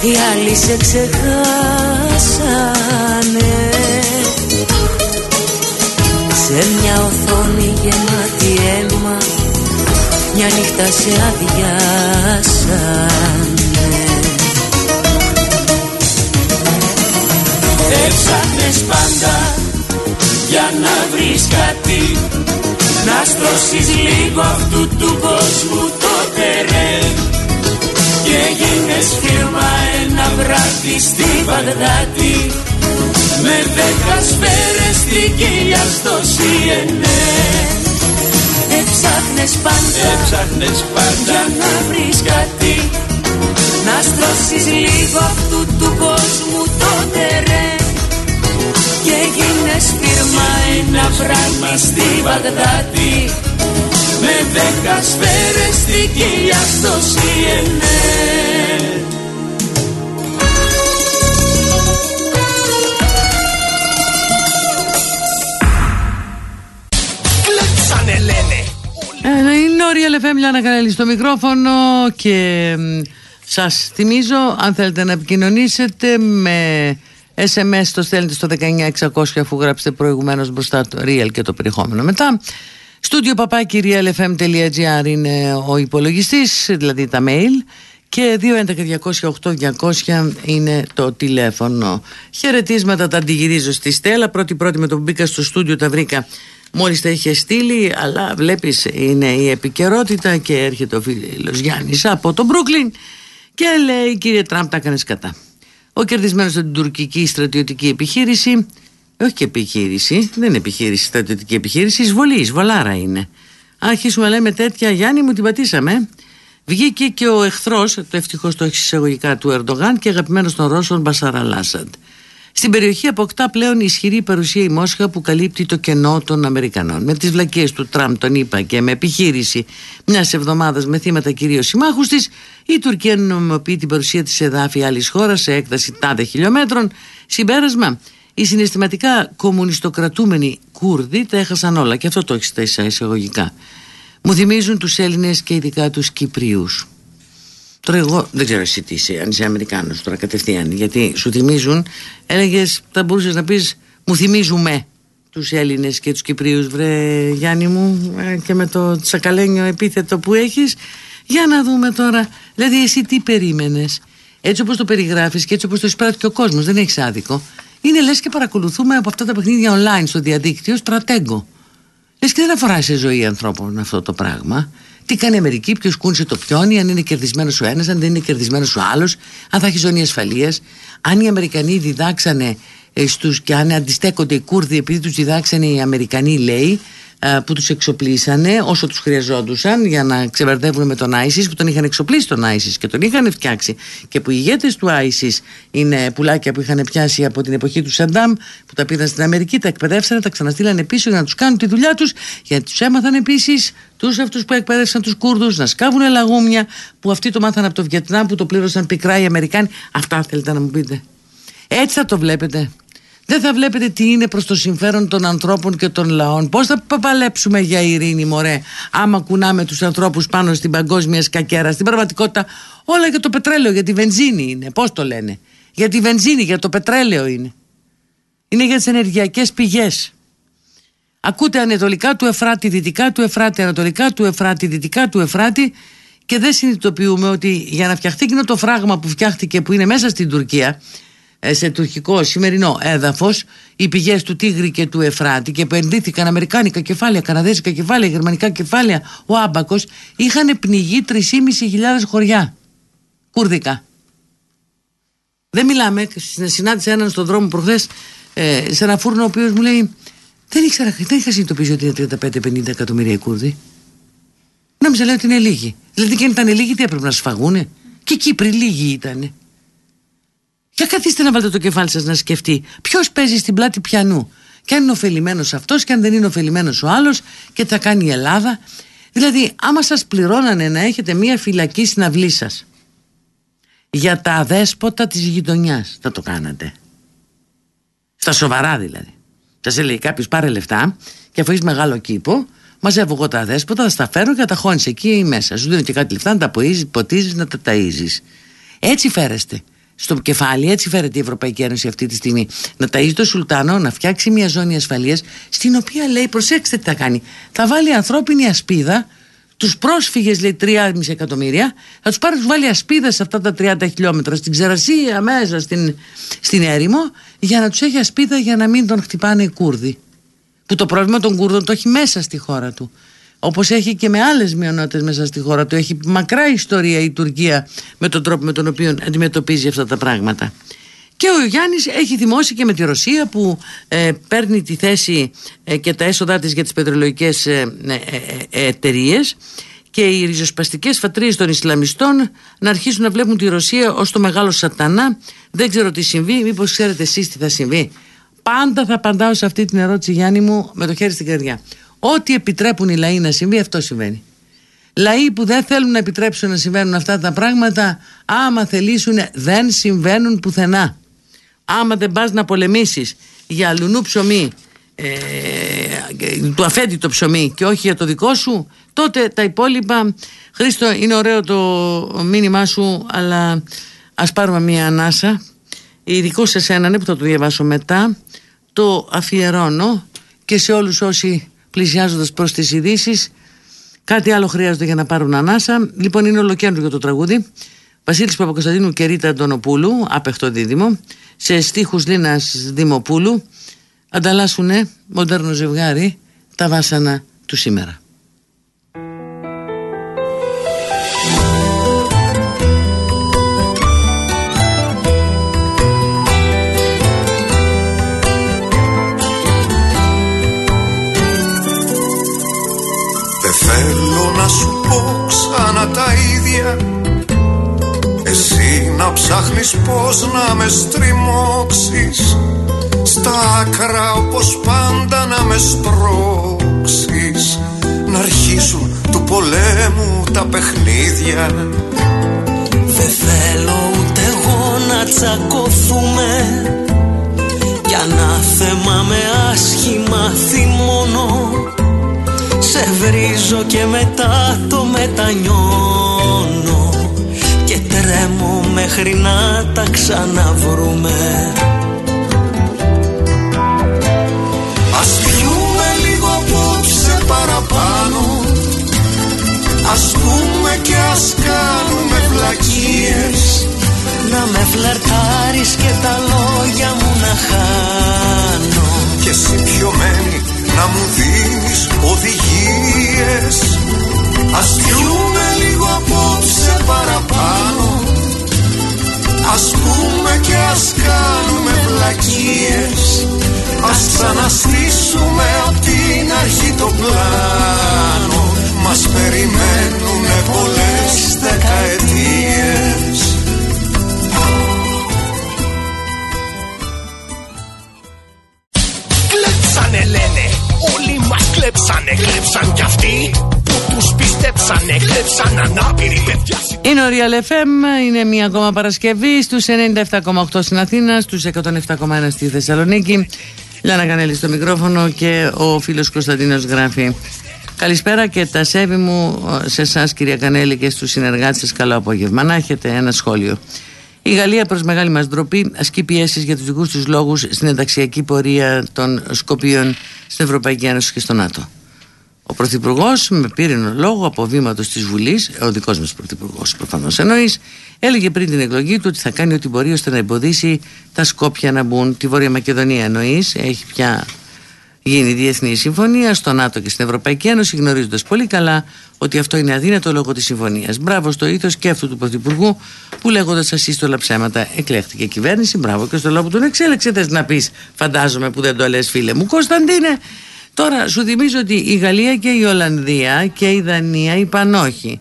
Οι άλλοι σε ξεχάσανε. Σε μια οθόνη γεμάτη αίμα Μια νύχτα σε αδειάσανε Έψαχνες πάντα για να βρεις κάτι. Να στρώσεις λίγο αυτού του κόσμου το τερέν. Και γίνες φίρμα ένα βράδυ στη Βαγδάτη. Με δέκα σφαίρες στην κοιλιά στο CNN Έψαχνες πάντα, Έψαχνες πάντα για να βρεις κάτι. Να στρώσεις λίγο αυτού του κόσμου το τερέν Και γίνες φίρμα ένα βράδυ στη Βαγδάτη. Με δέκα σφαίρες στην κοιλιά στο CNN Κλέψανε λένε. Ε, είναι ο Real FM Λιάννα Κανέλη στο μικρόφωνο και μ, σας θυμίζω αν θέλετε να επικοινωνήσετε με SMS το στέλνετε στο 19600 αφού γράψετε προηγουμένως μπροστά το Real και το περιεχόμενο μετά Στούντιο παπάκι realfm.gr είναι ο υπολογιστής, δηλαδή τα mail και 211-208-200 είναι το τηλέφωνο. Χαιρετίσματα τα αντιγυρίζω στη Στέλλα. Πρώτη-πρώτη με το που μπήκα στο στούντιο τα βρήκα μόλις τα είχε στείλει, αλλά βλέπεις είναι η επικαιρότητα και έρχεται ο φίλος Γιάννης από το Μπρούκλιν και λέει κύριε Τραμπ τα έκανες κατά. Ο κερδισμένος από την τουρκική στρατιωτική επιχείρηση όχι και επιχείρηση, δεν είναι επιχείρηση, στρατιωτική επιχείρηση, εισβολή, εισβολάρα είναι. Αν αρχίσουμε να λέμε τέτοια, Γιάννη μου την πατήσαμε. Βγήκε και ο εχθρός, το ευτυχώς το έχει εισαγωγικά του Ερντογάν και αγαπημένος των Ρώσων Μπασάρα Λάσαντ. Στην περιοχή αποκτά πλέον ισχυρή παρουσία η Μόσχα που καλύπτει το κενό των Αμερικανών. Με τις βλακίες του Τραμπ, τον είπα, και με επιχείρηση μιας εβδομάδας με θύματα κυρίως συμμάχους της, η Τουρκία νομιμοποιεί την παρουσία της σε εδάφη άλλης χώρας σε έκταση τάδε χιλιόμετρων. Συμπέρασμα, οι συναισθηματικά κομμουνιστοκρατούμενοι Κούρδοι τα έχασαν όλα και αυτό το έχει στα εισαγωγικά. Μου θυμίζουν τους Έλληνες και ειδικά τους Κυπρίους. Τώρα εγώ δεν ξέρω εσύ τι είσαι, αν είσαι Αμερικάνος τώρα κατευθείαν, γιατί σου θυμίζουν, έλεγες, θα μπορούσες να πεις, μου θυμίζουμε τους Έλληνες και τους Κυπρίους, βρε Γιάννη μου, ε, και με το τσακαλένιο επίθετο που έχεις. Για να δούμε τώρα, δηλαδή εσύ τι περίμενες. Έτσι όπως το περιγράφεις και έτσι όπως το εισπράττει και ο κόσμος, δεν έχεις άδικο. Είναι λες και παρακολουθούμε από αυτά τα παιχνίδια online στο διαδίκτυο στρατέγκο. Λες και δεν αφορά σε ζωή ανθρώπων αυτό το πράγμα. Τι κάνει η Αμερική, ποιος κούνησε το πιόνι, αν είναι κερδισμένος ο ένας, αν δεν είναι κερδισμένος ο άλλος, αν θα έχει ζώνη ασφαλείας. Αν οι Αμερικανοί διδάξανε ε, στους, και αν αντιστέκονται οι Κούρδοι επειδή τους διδάξανε οι Αμερικανοί, λέει, ε, που τους εξοπλίσανε όσο τους χρειαζόντουσαν για να ξεβερδεύουν με τον ISIS που τον είχαν εξοπλίσει τον ISIS και τον είχαν φτιάξει. Και που οι ηγέτες του ISIS είναι πουλάκια που είχαν πιάσει από την εποχή του Σαντάμ που τα πήραν στην Αμερική, τα εκπαιδεύσανε, τα ξαναστήλανε πίσω για να τους κάνουν τη δουλειά τους γιατί τους έμαθαν επίσης τους αυτούς που εκπαίδευσαν τους Κούρδους να σκάβουν λαγούμια που αυτοί το μάθαν από το Βιετνάμ που το πλήρωσαν πικρά οι Αμερικάνοι. Αυτά θέλετε να μου πείτε. Έτσι θα το βλέπετε δεν θα βλέπετε τι είναι προς το συμφέρον των ανθρώπων και των λαών. Πώς θα παλέψουμε για ειρήνη μωρέ άμα κουνάμε τους ανθρώπους πάνω στην παγκόσμια σκακέρα. Στην πραγματικότητα όλα για το πετρέλαιο, για τη βενζίνη είναι. Πώς το λένε; Για τη βενζίνη, για το πετρέλαιο είναι. Είναι για τις ενεργειακές πηγές. Ακούτε ανατολικά του Εφράτη, δυτικά του Εφράτη, ανατολικά του Εφράτη, δυτικά του Εφράτη και δεν συνειδητοποιούμε ότι για να φτιαχτεί εκείνο το φράγμα που φτιάχτηκε που είναι μέσα στην Τουρκία ε, σε τουρκικό σημερινό έδαφος οι πηγές του Τίγρη και του Εφράτη και επενδύθηκαν αμερικάνικα κεφάλαια, καναδέζικα κεφάλαια, γερμανικά κεφάλαια ο Άμπακος είχαν πνιγεί 3.500 χωριά κουρδικά. Δεν μιλάμε, συνάντησα έναν στον δρόμο προχθές ε, σε ένα φούρνο ο οποίος μου λέει δεν ήξερα, δεν είχα συνειδητοποιήσει ότι είναι 35-50 εκατομμύρια οι Κούρδοι. Νόμιζα λέει ότι είναι λίγοι. Δηλαδή και αν ήταν λίγοι τι έπρεπε να σφαγούνε; Και οι Κύπροι λίγοι ήταν. Για καθίστε να βάλετε το κεφάλι σας να σκεφτεί ποιος παίζει στην πλάτη πιανού. Και αν είναι ωφελημένος αυτός και αν δεν είναι ωφελημένος ο άλλος και τι θα κάνει η Ελλάδα. Δηλαδή, άμα σας πληρώνανε να έχετε μία φυλακή στην αυλή σας για τα αδέσποτα της γειτονιάς, θα το κάνατε. Στα σοβαρά δηλαδή. Σα έλεγε κάποιος πάρε λεφτά και αφού έχεις μεγάλο κήπο, μαζεύω εγώ τα αδέσποτα, θα στα φέρω και θα τα χώνεις εκεί μέσα. Σου δίνω και κάτι λεφτά να τα ποτίζει, να τα ταΐζεις. Έτσι φέρεστε στο κεφάλι, έτσι φέρεται η Ευρωπαϊκή Ένωση αυτή τη στιγμή. Να ταΐζει το Σουλτάνο, να φτιάξει μια ζώνη ασφαλείας, στην οποία λέει: Προσέξτε τι θα κάνει. Θα βάλει ανθρώπινη ασπίδα, τους πρόσφυγες λέει 3,5 εκατομμύρια, θα τους πάρει, τους βάλει ασπίδα σε αυτά τα 30 χιλιόμετρα, στην ξερασία μέσα, στην, στην έρημο, για να τους έχει ασπίδα για να μην τον χτυπάνε οι Κούρδοι. Που το πρόβλημα των Κούρδων το έχει μέσα στη χώρα του όπως έχει και με άλλες μειονότητες μέσα στη χώρα του. Έχει μακρά ιστορία η Τουρκία με τον τρόπο με τον οποίο αντιμετωπίζει αυτά τα πράγματα. Και ο Γιάννης έχει θυμώσει και με τη Ρωσία που ε, παίρνει τη θέση ε, και τα έσοδά της για τις πετρελαϊκές ε, ε, εταιρείες. Και οι ριζοσπαστικές φατρίες των Ισλαμιστών να αρχίσουν να βλέπουν τη Ρωσία ως το μεγάλο σατανά. Δεν ξέρω τι συμβεί, μήπως ξέρετε εσείς τι θα συμβεί. Πάντα θα απαντάω σε αυτή την ερώτηση Γιάννη μου με το χέρι στην καρδιά Ό,τι επιτρέπουν οι λαοί να συμβεί, αυτό συμβαίνει. Λαοί που δεν θέλουν να επιτρέψουν να συμβαίνουν αυτά τα πράγματα, άμα θελήσουν, δεν συμβαίνουν πουθενά. Άμα δεν πας να πολεμήσεις για λουνού ψωμί, ε, του αφέντη το ψωμί και όχι για το δικό σου, τότε τα υπόλοιπα. Χρήστο, είναι ωραίο το μήνυμά σου, αλλά ας πάρουμε μία ανάσα. Ειδικό σε σένα, ναι, που θα το διαβάσω μετά, το αφιερώνω και σε όλους όσοι πλησιάζοντας προς τις ειδήσεις. Κάτι άλλο χρειάζεται για να πάρουν ανάσα. Λοιπόν, είναι ολοκέντρο το τραγούδι. Βασίλης Παπακοσταντίνου και Ρίτα Αντωνοπούλου, άπεχτο δίδυμο, σε στίχους Λίνας Δημοπούλου, ανταλλάσσουνε μοντέρνο ζευγάρι τα βάσανα του σήμερα. Τα ίδια Εσύ να ψάχνεις πως να με στριμώξεις. Στα άκρα όπως πάντα να με σπρώξεις Να αρχίσουν του πολέμου τα παιχνίδια. Δεν θέλω ούτε εγώ να τσακωθούμε. Για να θέμα με άσχημα θυμώνω σε βρίζω και μετά το μετανιώνω. Και τρέμω μέχρι να τα ξαναβρούμε. Ας πιούμε λίγο απόψε παραπάνω. Ας πούμε και ας κάνουμε βλακίες. Να με φλερτάρεις και τα λόγια μου να χάνω. Και εσύ πιωμένη να μου δίνεις οδηγίες. Ας πιούμε λίγο απόψε παραπάνω. Ας πούμε και ας κάνουμε βλακίες. Ας ξαναστήσουμε απ' την αρχή το πλάνο. Μας περιμένουνε πολλές δεκαετίες. Κλέψανε λένε Όλοι μας κλέψανε, κλέψαν κι αυτοί που τους πιστέψανε, κλέψαν ανάπηροι παιδιά. Είναι ο Real FM, είναι μια ακόμα Παρασκευή στους 97,8 στην Αθήνα, στους 107,1 στη Θεσσαλονίκη. Λάνα Κανέλη στο μικρόφωνο και ο φίλος Κωνσταντίνος γράφει Καλησπέρα και τα σέβη μου σε εσάς κυρία Κανέλη και στους συνεργάτες σας καλό απόγευμα. Να έχετε ένα σχόλιο. Η Γαλλία προς μεγάλη μας ντροπή ασκεί πιέσεις για τους δικούς του λόγους στην ενταξιακή πορεία των Σκοπίων στην Ευρωπαϊκή Ένωση και στο ΝΑΤΟ. Ο Πρωθυπουργός, με πύρινο λόγο αποβήματο της Βουλής, ο δικός μας Πρωθυπουργός προφανώς εννοείς, έλεγε πριν την εκλογή του ότι θα κάνει ό,τι μπορεί ώστε να εμποδίσει τα Σκόπια να μπουν. Τη Βόρεια Μακεδονία εννοείς, έχει πια γίνει διεθνή συμφωνία στο ΝΑΤΟ και στην Ευρωπαϊκή Ένωση, γνωρίζοντας πολύ καλά ότι αυτό είναι αδύνατο λόγω της συμφωνίας. Μπράβο στο ήθος και αυτού του Πρωθυπουργού που λέγοντας ασύστολα ψέματα εκλέχθηκε η κυβέρνηση. Μπράβο και στο λόγο που τον εξέλεξε. Θες να πεις, φαντάζομαι που δεν το λες, φίλε μου, Κωνσταντίνε. Τώρα σου θυμίζω ότι η Γαλλία και η Ολλανδία και η Δανία είπαν όχι.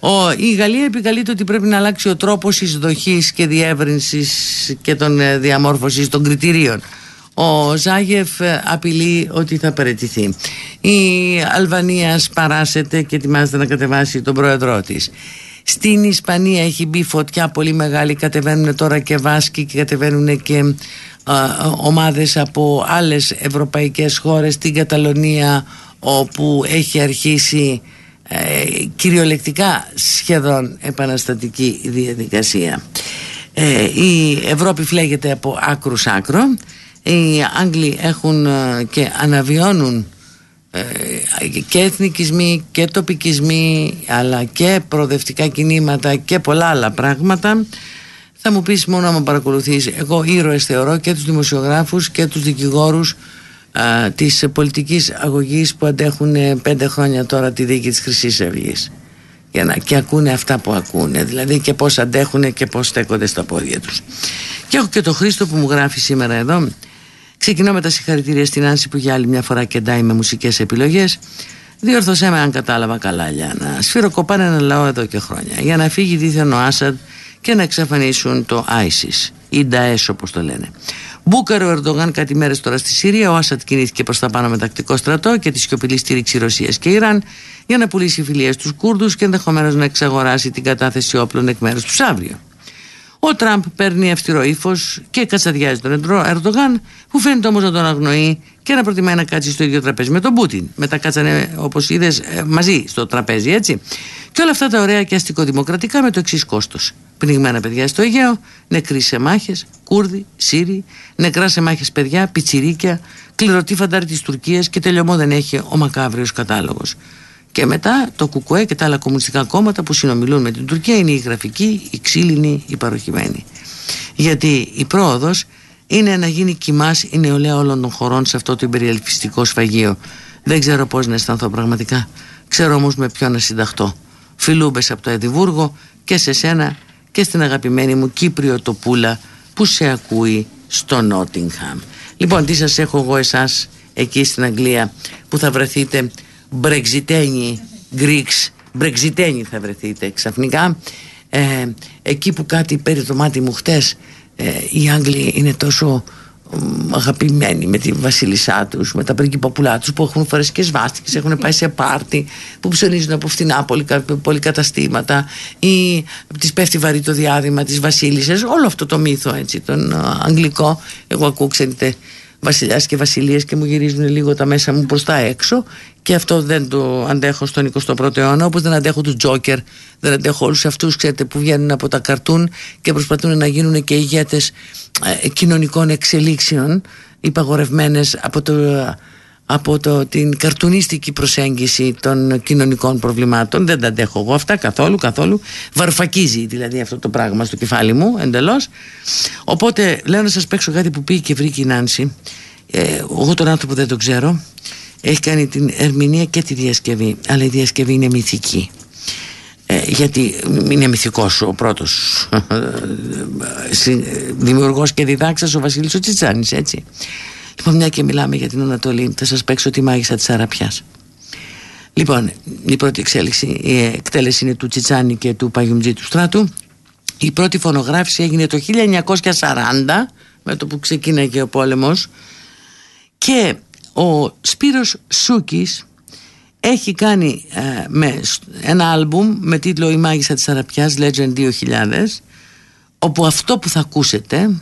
Ο, η Γαλλία επικαλείται ότι πρέπει να αλλάξει ο τρόπος εισδοχής και διεύρυνσης και των ε, διαμόρφωσης των κριτηρίων. Ο Ζάγεφ ε, απειλεί ότι θα παραιτηθεί. Η Αλβανία σπαράσεται και ετοιμάζεται να κατεβάσει τον πρόεδρό της. Στην Ισπανία έχει μπει φωτιά πολύ μεγάλη, κατεβαίνουν τώρα και Βάσκοι και κατεβαίνουν και ομάδες από άλλες ευρωπαϊκές χώρες στην Καταλωνία όπου έχει αρχίσει ε, κυριολεκτικά σχεδόν επαναστατική διαδικασία. Ε, η Ευρώπη φλέγεται από άκρους άκρο. Οι Άγγλοι έχουν ε, και αναβιώνουν ε, και εθνικισμοί και τοπικισμοί αλλά και προοδευτικά κινήματα και πολλά άλλα πράγματα. Θα μου πεις μόνο να παρακολουθείς. Εγώ ήρωες θεωρώ και τους δημοσιογράφους και τους δικηγόρους α, της πολιτικής αγωγής που αντέχουν πέντε χρόνια τώρα τη δίκη της Χρυσής Αυγής. Για να, και ακούνε αυτά που ακούνε δηλαδή και πως αντέχουν και πως στέκονται στα πόδια τους. Και έχω και το Χρήστο που μου γράφει σήμερα εδώ ξεκινώ με τα συγχαρητήρια στην Άνση που για άλλη μια φορά κεντάει με μουσικές επιλογές Διόρθωσέ με αν κατάλαβα καλά να Σφυροκοπάνε ένα λαό εδώ και χρόνια Για να φύγει δίθεν ο Άσαντ και να εξαφανίσουν το ISIS ή Daesh όπως το λένε. Μπούκαρο ο Ερντογάν κάτι μέρες τώρα στη Συρία. Ο Άσαντ κινήθηκε προς τα πάνω με τακτικό στρατό και τη σιωπηλή στήριξη Ρωσίας και Ιράν για να πουλήσει φιλίες στους Κούρδους και ενδεχομένως να εξαγοράσει την κατάθεση όπλων εκ μέρους τους αύριο. Ο Τραμπ παίρνει αυστηρό ύφος και κατσαδιάζει τον Ερντογάν, που φαίνεται όμως να τον αγνοεί και να προτιμάει να κάτσει στο ίδιο τραπέζι με τον Πούτιν. Μετά κάτσανε, όπως είδες, ε, μαζί στο τραπέζι, έτσι. Και όλα αυτά τα ωραία και αστικοδημοκρατικά με το εξής κόστος. Πνιγμένα παιδιά στο Αιγαίο, νεκροί σε μάχες, Κούρδοι, Σύριοι, νεκρά σε μάχες παιδιά, πιτσιρίκια, κληρωτή φαντάρι της Τουρκίας και τελειωμό δεν έχει ο μακάβριος κατάλογος. Και μετά το ΚΚΕ και τα άλλα κομμουνιστικά κόμματα που συνομιλούν με την Τουρκία είναι η γραφική, η ξύλινη, η παροχημένη. Γιατί η πρόοδος είναι να γίνει κοιμάς η νεολαία όλων των χωρών σε αυτό το υπεριαλφιστικό σφαγείο. Δεν ξέρω πώς να αισθανθώ πραγματικά. Ξέρω όμως με ποιον να συνταχτώ. Φιλούμπες από το Εδιμβούργο και σε σένα και στην αγαπημένη μου Κύπριο Τοπούλα που σε ακούει στο Νότιγχαμ. Λοιπόν, τι σας έχω εγώ εσάς εκεί στην Αγγλία που θα βρεθείτε Μπρεξιτένοι Greeks, Μπρεξιτένοι θα βρεθείτε ξαφνικά ε, εκεί που κάτι πήρε το μάτι μου χτες ε, οι Άγγλοι είναι τόσο αγαπημένοι με τη βασίλισσά τους, με τα πριγκυποπουλά τους που έχουν φορές και σβάστηκε, έχουν πάει σε πάρτι που ψωνίζουν από φθηνά πολυκαταστήματα ή τη πέφτει βαρύ το διάδημα της βασίλισσας. Όλο αυτό το μύθο έτσι, τον αγγλικό. Εγώ ακούω, ξέρετε, βασιλιάς και βασιλείες και μου γυρίζουν λίγο τα μέσα μου προς τα έξω και αυτό δεν το αντέχω στον 21ο αιώνα όπως δεν αντέχω τους Τζόκερ δεν αντέχω όλους αυτούς ξέρετε που βγαίνουν από τα καρτούν και προσπαθούν να γίνουν και ηγέτες ε, κοινωνικών εξελίξεων υπαγορευμένες από το από το, την καρτουνίστικη προσέγγιση των κοινωνικών προβλημάτων. Δεν τα αντέχω εγώ αυτά καθόλου καθόλου. Βαρφακίζει δηλαδή αυτό το πράγμα στο κεφάλι μου εντελώς. Οπότε λέω να σας παίξω κάτι που πήγε και βρήκε η Νάνση. Ε, εγώ τον άνθρωπο δεν τον ξέρω. Έχει κάνει την ερμηνεία και τη διασκευή αλλά η διασκευή είναι μυθική. Ε, γιατί είναι μυθικός ο πρώτος δημιουργός και διδάξας ο Βασίλης ο Τσιτσάνης έτσι Λοιπόν, μια και μιλάμε για την Ανατολή, θα σας παίξω τη μάγισσα της Αραπιάς. Λοιπόν, η πρώτη εξέλιξη, η εκτέλεση είναι του Τσιτσάνη και του Παγιουμτζή του Στράτου. Η πρώτη φωνογράφηση έγινε το 1940, με το που ξεκίναγε ο πόλεμος και ο Σπύρος Σούκης έχει κάνει ε, με ένα άλμπουμ με τίτλο «Η Μάγισσα της Αραπιάς Legend 2000» όπου αυτό που θα ακούσετε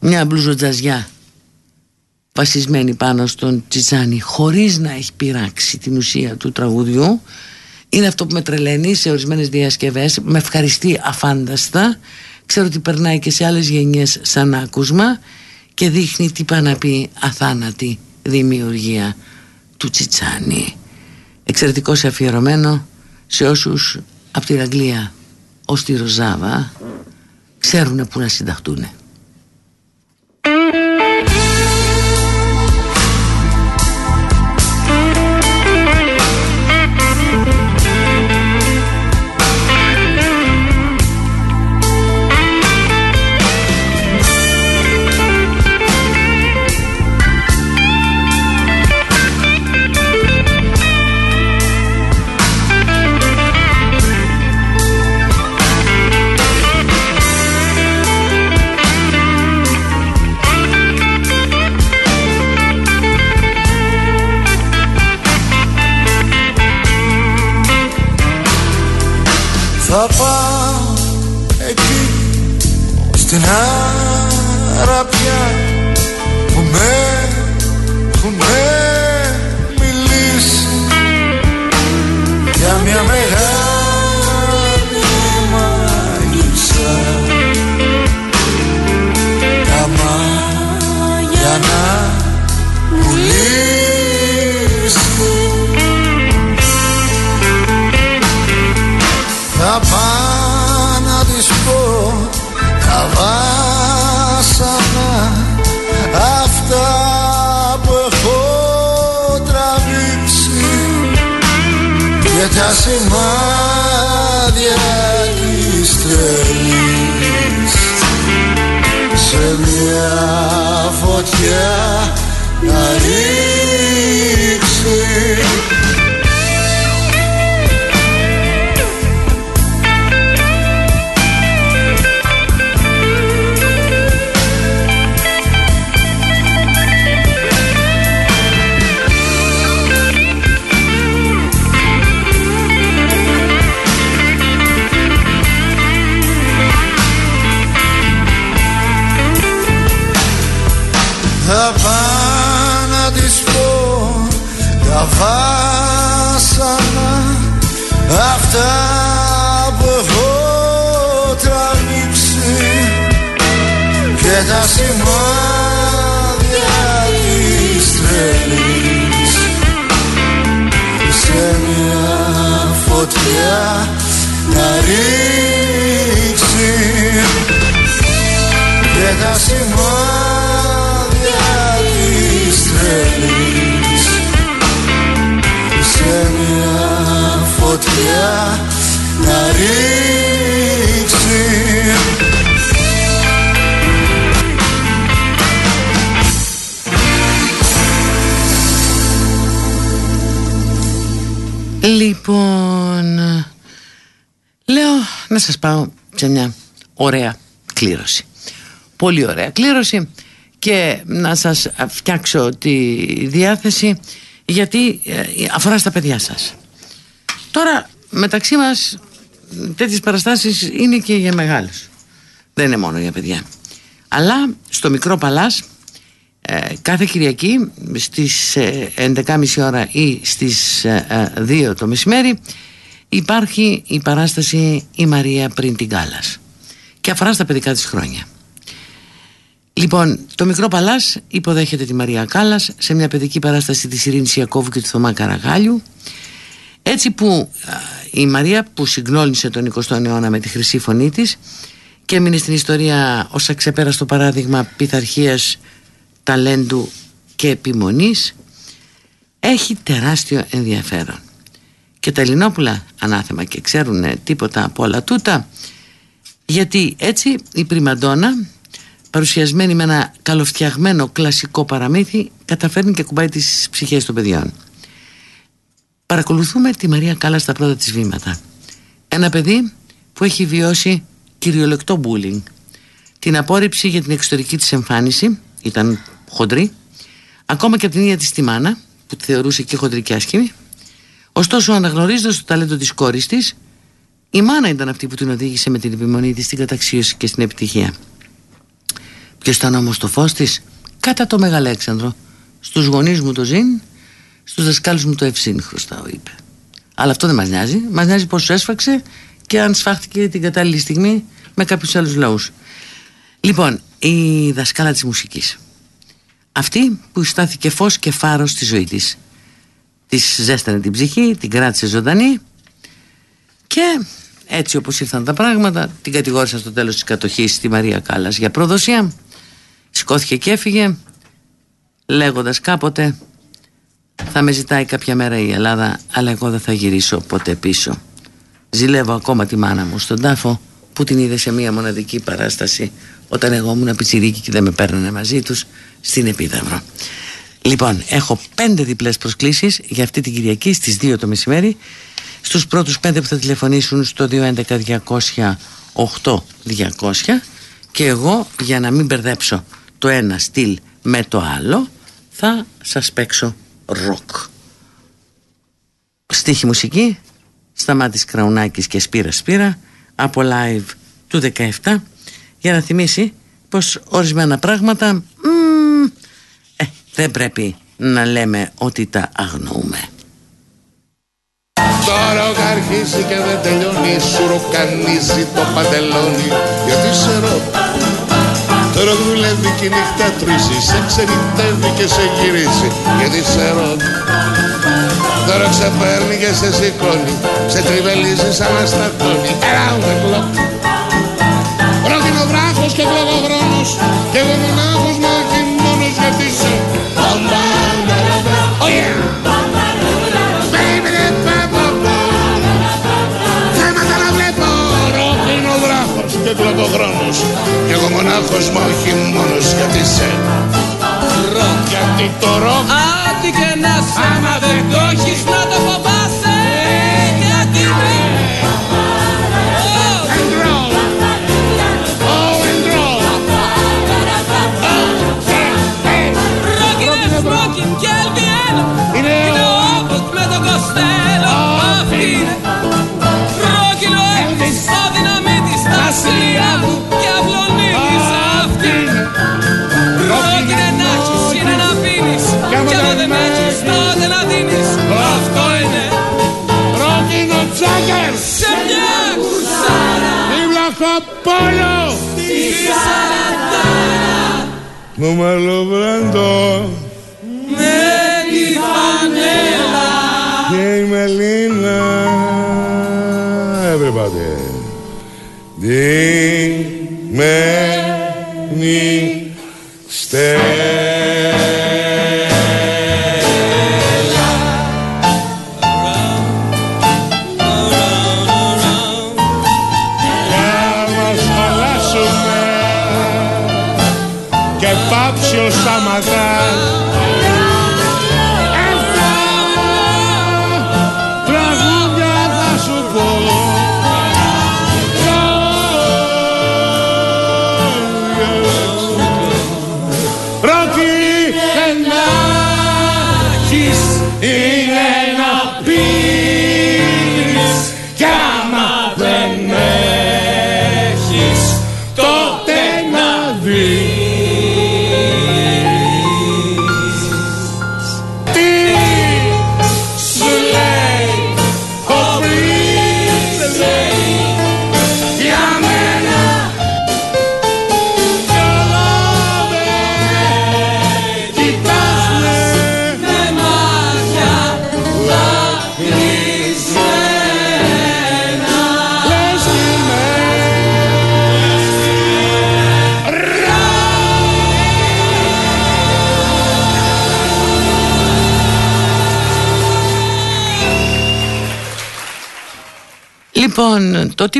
μια μπλουζοτζαζιά βασισμένη πάνω στον Τσιτσάνι χωρίς να έχει πειράξει την ουσία του τραγουδιού. Είναι αυτό που με τρελαίνει σε ορισμένες διασκευές. Με ευχαριστεί αφάνταστα. Ξέρω ότι περνάει και σε άλλες γενιές σαν άκουσμα και δείχνει τι πάει να πει αθάνατη δημιουργία του Τσιτσάνι εξαιρετικό σε αφιερωμένο σε όσους από την Αγγλία ως τη Ροζάβα ξέρουν που να συνταχτούν και τα σημάδια αυτά που έχω τραβήξει και τα σημάδια της τρελής. Σε μια φωτιά να ρίξει. Και τα σημάδια της τρελής φωτιά να ρίξει Λοιπόν, λέω να σας πάω σε μια ωραία κλήρωση. Πολύ ωραία κλήρωση και να σας φτιάξω τη διάθεση γιατί ε, αφορά στα παιδιά σας. Τώρα μεταξύ μας τέτοιες παραστάσεις είναι και για μεγάλους. Δεν είναι μόνο για παιδιά. Αλλά στο μικρό Παλάς ε, κάθε Κυριακή στις ε, 11.30 ώρα ή στις ε, ε, 2 το μεσημέρι υπάρχει η παράσταση «Η Μαρία πριν την Κάλλας» και αφορά στα παιδικά της χρόνια. Λοιπόν, το μικρό Παλάς υποδέχεται τη Μαρία Κάλλας σε μια παιδική παράσταση της Ειρήνης Ιακώβου και του Θωμά Καραγάλιου έτσι που α, η Μαρία που συγκνόλησε τον 20ο αιώνα με τη χρυσή φωνή της και έμεινε στην ιστορία ως αξεπέραστο παράδειγμα πειθαρχίας, ταλέντου και επιμονής έχει τεράστιο ενδιαφέρον. Και τα Ελληνόπουλα ανάθεμα και ξέρουν τίποτα από όλα τούτα γιατί έτσι η Πριμαντόνα παρουσιασμένη με ένα καλοφτιαγμένο κλασικό παραμύθι καταφέρνει και κουμπάει τις ψυχές των παιδιών. Παρακολουθούμε τη Μαρία Κάλλα στα πρώτα της βήματα. Ένα παιδί που έχει βιώσει κυριολεκτό bullying. Την απόρριψη για την εξωτερική της εμφάνιση, ήταν χοντρή, ακόμα και από την ίδια της τη μάνα, που τη θεωρούσε και χοντρή και άσχημη. Ωστόσο, αναγνωρίζοντας το ταλέντο της κόρης της, η μάνα ήταν αυτή που την οδήγησε με την επιμονή της στην καταξίωση και στην επιτυχία. Ποιος ήταν όμως το φως της, κατά το Μεγαλέξανδρο. Στους γονείς μου το ζήν, στους δασκάλους μου το ευσύν, χρωστάω, είπε. Αλλά αυτό δεν μας νοιάζει. Μας νοιάζει πόσο έσφαξε και αν σφάχτηκε την κατάλληλη στιγμή με κάποιους άλλους λαούς. Λοιπόν, η δασκάλα της μουσικής. Αυτή που στάθηκε φως και φάρος στη ζωή της. Της ζέστανε την ψυχή, την κράτησε ζωντανή και έτσι όπως ήρθαν τα πράγματα την κατηγόρησαν στο τέλος της κατοχής τη Μαρία Κάλλας για προδοσία σηκώθηκε και έφυγε λέγοντας κάποτε θα με ζητάει κάποια μέρα η Ελλάδα αλλά εγώ δεν θα γυρίσω ποτέ πίσω. Ζηλεύω ακόμα τη μάνα μου στον τάφο που την είδε σε μία μοναδική παράσταση όταν εγώ ήμουν πιτσιρίκι και δεν με παίρνανε μαζί τους στην Επίδαυρο. Λοιπόν, έχω πέντε διπλές προσκλήσεις για αυτή την Κυριακή στις 2 το μεσημέρι. Στους πρώτους πέντε που θα τηλεφωνήσουν στο 211 200 8200 και εγώ για να μην μπερδέψω το ένα στυλ με το άλλο θα σας παίξω ροκ. Στίχη μουσική Σταμάτης Κραουνάκης και Σπύρα Σπύρα από live του 17 για να θυμίσει πως ορισμένα πράγματα μ, ε, δεν πρέπει να λέμε ότι τα αγνοούμε. Τώρα ο αρχίζει και δεν τελειώνει Σου ροκανίζει το παντελόνι Γιατί σε ρωτά Τώρα δουλεύει και η νύχτα τρίζει Σε ξενιτεύει και σε γυρίζει Γιατί σε ρωτά Τώρα ξεπέρνει και σε σηκώνει Σε τριβελίζει σαν αστατώνει Around the clock Ρόκινο βράχος και κλωβοχρόνος Και εγώ μονάχος μα όχι μόνος γιατί σε Ροκ γιατί το ροκ Ό,τι και να σ' άμα δεν το έχεις να το Δίβλαχο πόλο Τη σαραντάρα Νούμερο βρέντο Με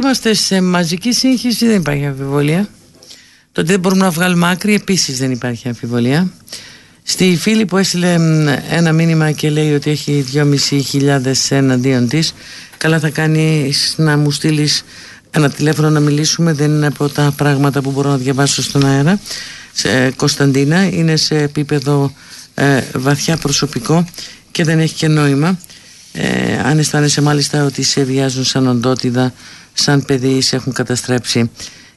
είμαστε σε μαζική σύγχυση δεν υπάρχει αμφιβολία. Το ότι δεν μπορούμε να βγάλουμε άκρη επίσης δεν υπάρχει αμφιβολία. Στη φίλη που έστειλε μ, ένα μήνυμα και λέει ότι έχει 2.500 εναντίον της καλά θα κάνεις να μου στείλεις ένα τηλέφωνο να μιλήσουμε δεν είναι από τα πράγματα που μπορώ να διαβάσω στον αέρα σε Κωνσταντίνα είναι σε επίπεδο ε, βαθιά προσωπικό και δεν έχει και νόημα ε, αν αισθάνεσαι μάλιστα ότι σε βιάζουν σαν οντότητα σαν παιδί σε έχουν καταστρέψει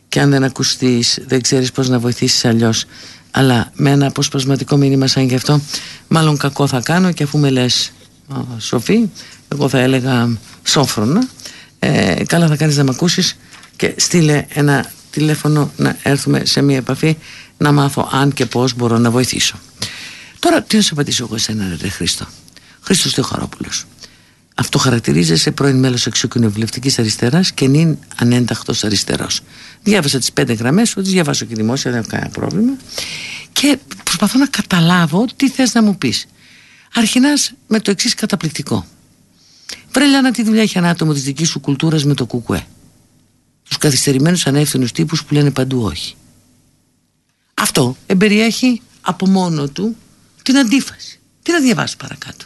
και αν δεν ακουστείς δεν ξέρεις πώς να βοηθήσεις αλλιώς. Αλλά με ένα αποσπασματικό μήνυμα σαν γι' αυτό μάλλον κακό θα κάνω και αφού με λες «Α, σοφή εγώ θα έλεγα σόφρονα ε, καλά θα κάνεις να με ακούσεις και στείλε ένα τηλέφωνο να έρθουμε σε μια επαφή να μάθω αν και πώς μπορώ να βοηθήσω τώρα τι να σου απαντήσω εγώ εσένα ρε Χρήστο. Χρήστος Θεοχαρόπουλος αυτό χαρακτηρίζεσαι πρώην μέλος εξοκοινοβουλευτική αριστεράς και νυν ανένταχτος αριστερός. Διάβασα τις πέντε γραμμές, ότι διαβάσω και δημόσια, δεν έχω κανένα πρόβλημα. Και προσπαθώ να καταλάβω τι θες να μου πεις. Αρχινάς με το εξής καταπληκτικό. Βρέλανα τη δουλειά έχει ένα άτομο της δικής σου κουλτούρας με το κουκουέ. Τους καθυστερημένους ανεύθυνους τύπους που λένε παντού όχι. Αυτό εμπεριέχει από μόνο του την αντίφαση. Τι να διαβάσεις παρακάτω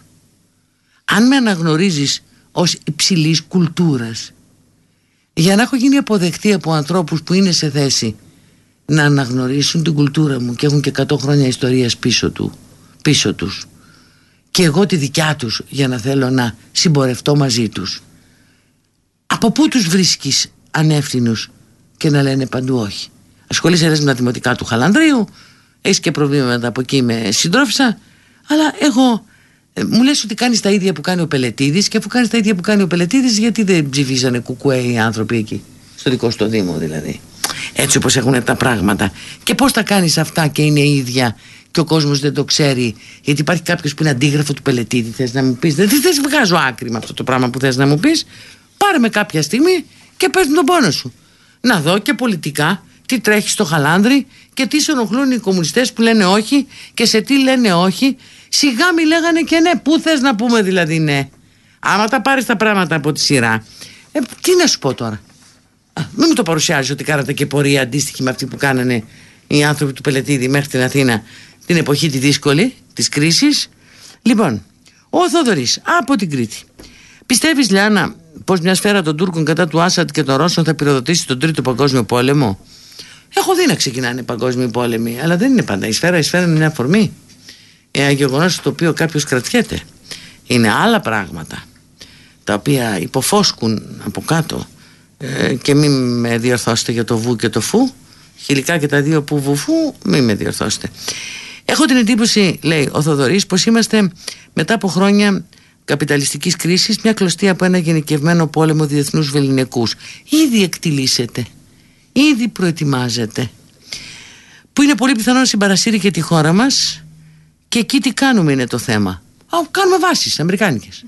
αν με αναγνωρίζεις ως υψηλής κουλτούρας για να έχω γίνει αποδεκτή από ανθρώπους που είναι σε θέση να αναγνωρίσουν την κουλτούρα μου και έχουν και 100 χρόνια ιστορίας πίσω, του, πίσω τους και εγώ τη δικιά τους για να θέλω να συμπορευτώ μαζί τους από πού τους βρίσκεις ανεύθυνους και να λένε παντού όχι; Ασχολείσαι με τα δημοτικά του Χαλανδρίου, έχεις και προβλήματα από εκεί με συντρόφισσα, αλλά εγώ ε, μου λες ότι κάνεις τα ίδια που κάνει ο Πελετίδης και αφού κάνεις τα ίδια που κάνει ο Πελετίδης γιατί δεν ψηφίζανε κουκουέ οι άνθρωποι εκεί, στο δικό στο Δήμο δηλαδή. Έτσι όπως έχουν τα πράγματα. Και πώς τα κάνεις αυτά και είναι ίδια και ο κόσμος δεν το ξέρει γιατί υπάρχει κάποιος που είναι αντίγραφο του Πελετίδη θες να μου πεις δεν θες βγάζω άκρη με αυτό το πράγμα που θες να μου πεις πάρε με κάποια στιγμή και πες τον πόνο σου να δω και πολιτικά τι τρέχει στο χαλάνδρι και τι σε ενοχλούν οι κομμουνιστές που λένε όχι και σε τι λένε όχι σιγά μη λέγανε και ναι. Πού θες να πούμε δηλαδή ναι. Άμα τα πάρεις τα πράγματα από τη σειρά. Ε, τι να σου πω τώρα. Α, μην μου το παρουσιάζεις ότι κάνατε και πορεία αντίστοιχη με αυτή που κάνανε οι άνθρωποι του Πελετίδη μέχρι την Αθήνα την εποχή τη δύσκολη της κρίσης. Λοιπόν ο Θοδωρής από την Κρήτη. Πιστεύεις Λιάννα πως μια σφαίρα των Τούρκων κατά του Άσαντ και των Ρώσων θα πυροδοτήσει τον Τρίτο Παγκόσμιο Πόλεμο; Έχω δει να ξεκινάνε παγκόσμιοι πόλεμοι, αλλά δεν είναι πάντα. Η σφαίρα, η σφαίρα είναι μια αφορμή. Ένα γεγονός το οποίο κάποιος κρατιέται. Είναι άλλα πράγματα τα οποία υποφόσκουν από κάτω ε, και μην με διορθώσετε για το βου και το φου. Χιλικά και τα δύο που βουφού, μην με διορθώσετε. Έχω την εντύπωση, λέει ο Θοδωρής, πως είμαστε μετά από χρόνια καπιταλιστικής κρίσης μια κλωστή από ένα γενικευμένο πόλεμο διεθνούς βεληνικούς. Ήδη εκτιλήσεται ήδη προετοιμάζεται που είναι πολύ πιθανό να συμπαρασύρει και τη χώρα μας και εκεί τι κάνουμε είναι το θέμα. Α, κάνουμε βάσεις αμερικάνικες.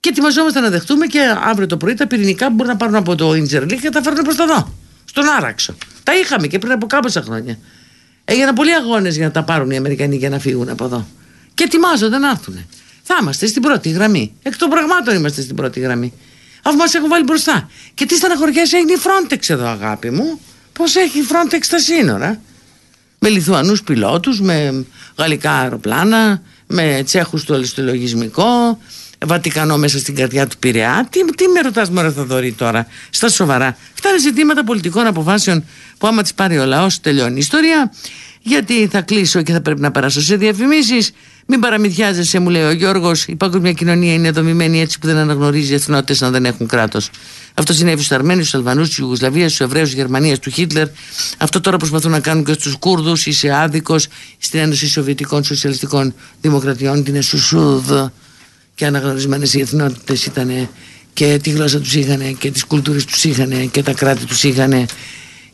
Και ετοιμαζόμαστε να δεχτούμε και αύριο το πρωί τα πυρηνικά που μπορούν να πάρουν από το Ιντερλίκ και τα φέρουν προς τα δω στον Άραξο. Τα είχαμε και πριν από κάμποσα χρόνια. Έγιναν πολλοί αγώνες για να τα πάρουν οι Αμερικανοί για να φύγουν από εδώ. Και ετοιμάζονται να έρθουν θα είμαστε στην πρώτη γραμμή. Εκ των πραγμάτων είμαστε στην πρώτη γραμμή. Αφού μας έχουν βάλει μπροστά. Και τι στεναχωριέσαι έχει η Frontex εδώ, αγάπη μου. Πώς έχει η Frontex στα σύνορα; Με Λιθουανούς πιλότους, με γαλλικά αεροπλάνα, με Τσέχους στο λογισμικό, Βατικανό μέσα στην καρδιά του Πειραιά. Τι, τι με ρωτάς, Μωρέ Θοδωρή τώρα, στα σοβαρά; Αυτά είναι ζητήματα πολιτικών αποφάσεων που άμα τις πάρει ο λαός, τελειώνει η ιστορία. Γιατί θα κλείσω και θα πρέπει να περάσω σε διαφημίσεις. Μην παραμυθιάζεσαι, μου λέει ο Γιώργος. Η παγκόσμια κοινωνία είναι δομημένη έτσι που δεν αναγνωρίζει εθνότητες αν δεν έχουν κράτος. Αυτό συνέβη στους Αρμένιου, στους Αλβανούς, τη Ιουγκοσλαβίας, στους Εβραίους, τη Γερμανίας, του Χίτλερ. Αυτό τώρα προσπαθούν να κάνουν και στους Κούρδους. Είσαι άδικος στην Ένωση Σοβιετικών Σοσιαλιστικών Δημοκρατιών, την ΕΣΟΣΟΥΔ. Και αναγνωρισμένες οι εθνότητες ήταν και τη γλώσσα τους είχαν και τις κουλτούρες τους είχαν και τα κράτη τους είχαν.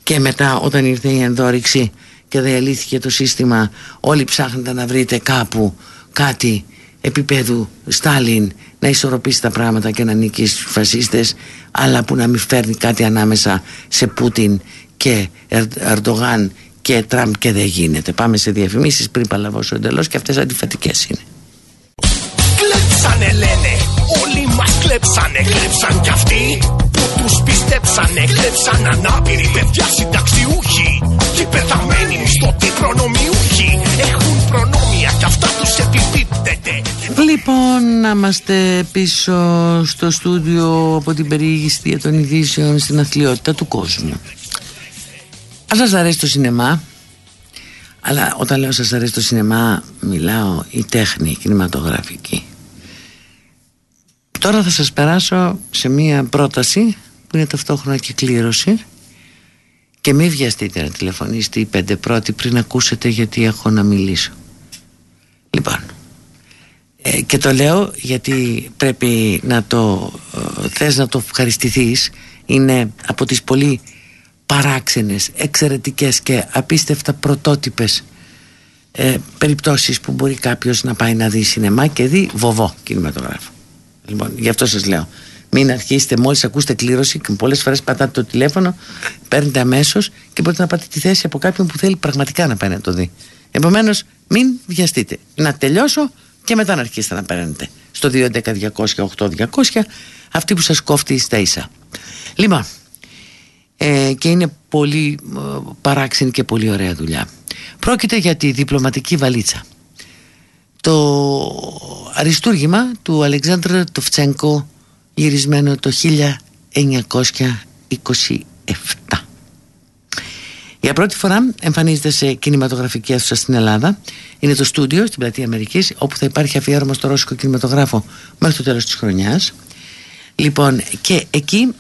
Και μετά, όταν ήρθε η ενδόρυξη και διαλύθηκε το σύστημα. Όλοι ψάχνετε να βρείτε κάπου κάτι επίπεδου Στάλιν να ισορροπήσει τα πράγματα και να νίκει στους φασίστες αλλά που να μην φέρνει κάτι ανάμεσα σε Πούτιν και Ερντογάν και Τραμπ και δεν γίνεται. Πάμε σε διαφημίσεις πριν παλαβώσω εντελώς και αυτές αντιφατικές είναι. Κλέψανε λένε. Όλοι μας κλέψανε. Κλέψαν κι αυτοί που τους πιστέψανε. Κλέψαν ανάπηροι παιδιά συνταξιούχοι. Και πεθαμένοι μισθωτοί προνομιούχοι Έχουν προνόμια κι αυτά τους επιπίπτεται Λοιπόν, να είμαστε πίσω στο στούντιο από την περιήγηση των ειδήσεων στην αθλειότητα του κόσμου. Αν σας αρέσει το σινεμά, αλλά όταν λέω σας αρέσει το σινεμά, μιλάω η τέχνη, η κινηματογραφική. Τώρα θα σας περάσω σε μία πρόταση που είναι ταυτόχρονα και κλήρωση και μην βιαστείτε να τηλεφωνήσετε οι πέντε πρώτοι πριν ακούσετε γιατί έχω να μιλήσω. Λοιπόν, ε, και το λέω γιατί πρέπει να το ε, θες να το ευχαριστηθείς είναι από τις πολύ παράξενες, εξαιρετικές και απίστευτα πρωτότυπες ε, περιπτώσεις που μπορεί κάποιος να πάει να δει σινεμά και δει βοβό κινηματογράφο. Λοιπόν, γι' αυτό σας λέω. Μην αρχίσετε μόλις ακούσετε κλήρωση και πολλές φορές πατάτε το τηλέφωνο, παίρνετε αμέσως και μπορείτε να πάτε τη θέση από κάποιον που θέλει πραγματικά να πάει να το δει. Επομένως, μην βιαστείτε. Να τελειώσω και μετά να αρχίσετε να παίρνετε. Στο 211-200-8200 αυτή που σας κόφτει στα ίσα. Λοιπόν, ε, και είναι πολύ ε, παράξενη και πολύ ωραία δουλειά. Πρόκειται για τη διπλωματική βαλίτσα το αριστούργημα του Αλεξάνδρα Τοφτσένκο γυρισμένο το 1927. Για πρώτη φορά εμφανίζεται σε κινηματογραφική αίθουσα στην Ελλάδα. Είναι το στούντιο στην πλατεία Αμερικής όπου θα υπάρχει αφιέρωμα στο ρώσικο κινηματογράφο μέχρι το τέλος της χρονιάς. Λοιπόν, και εκεί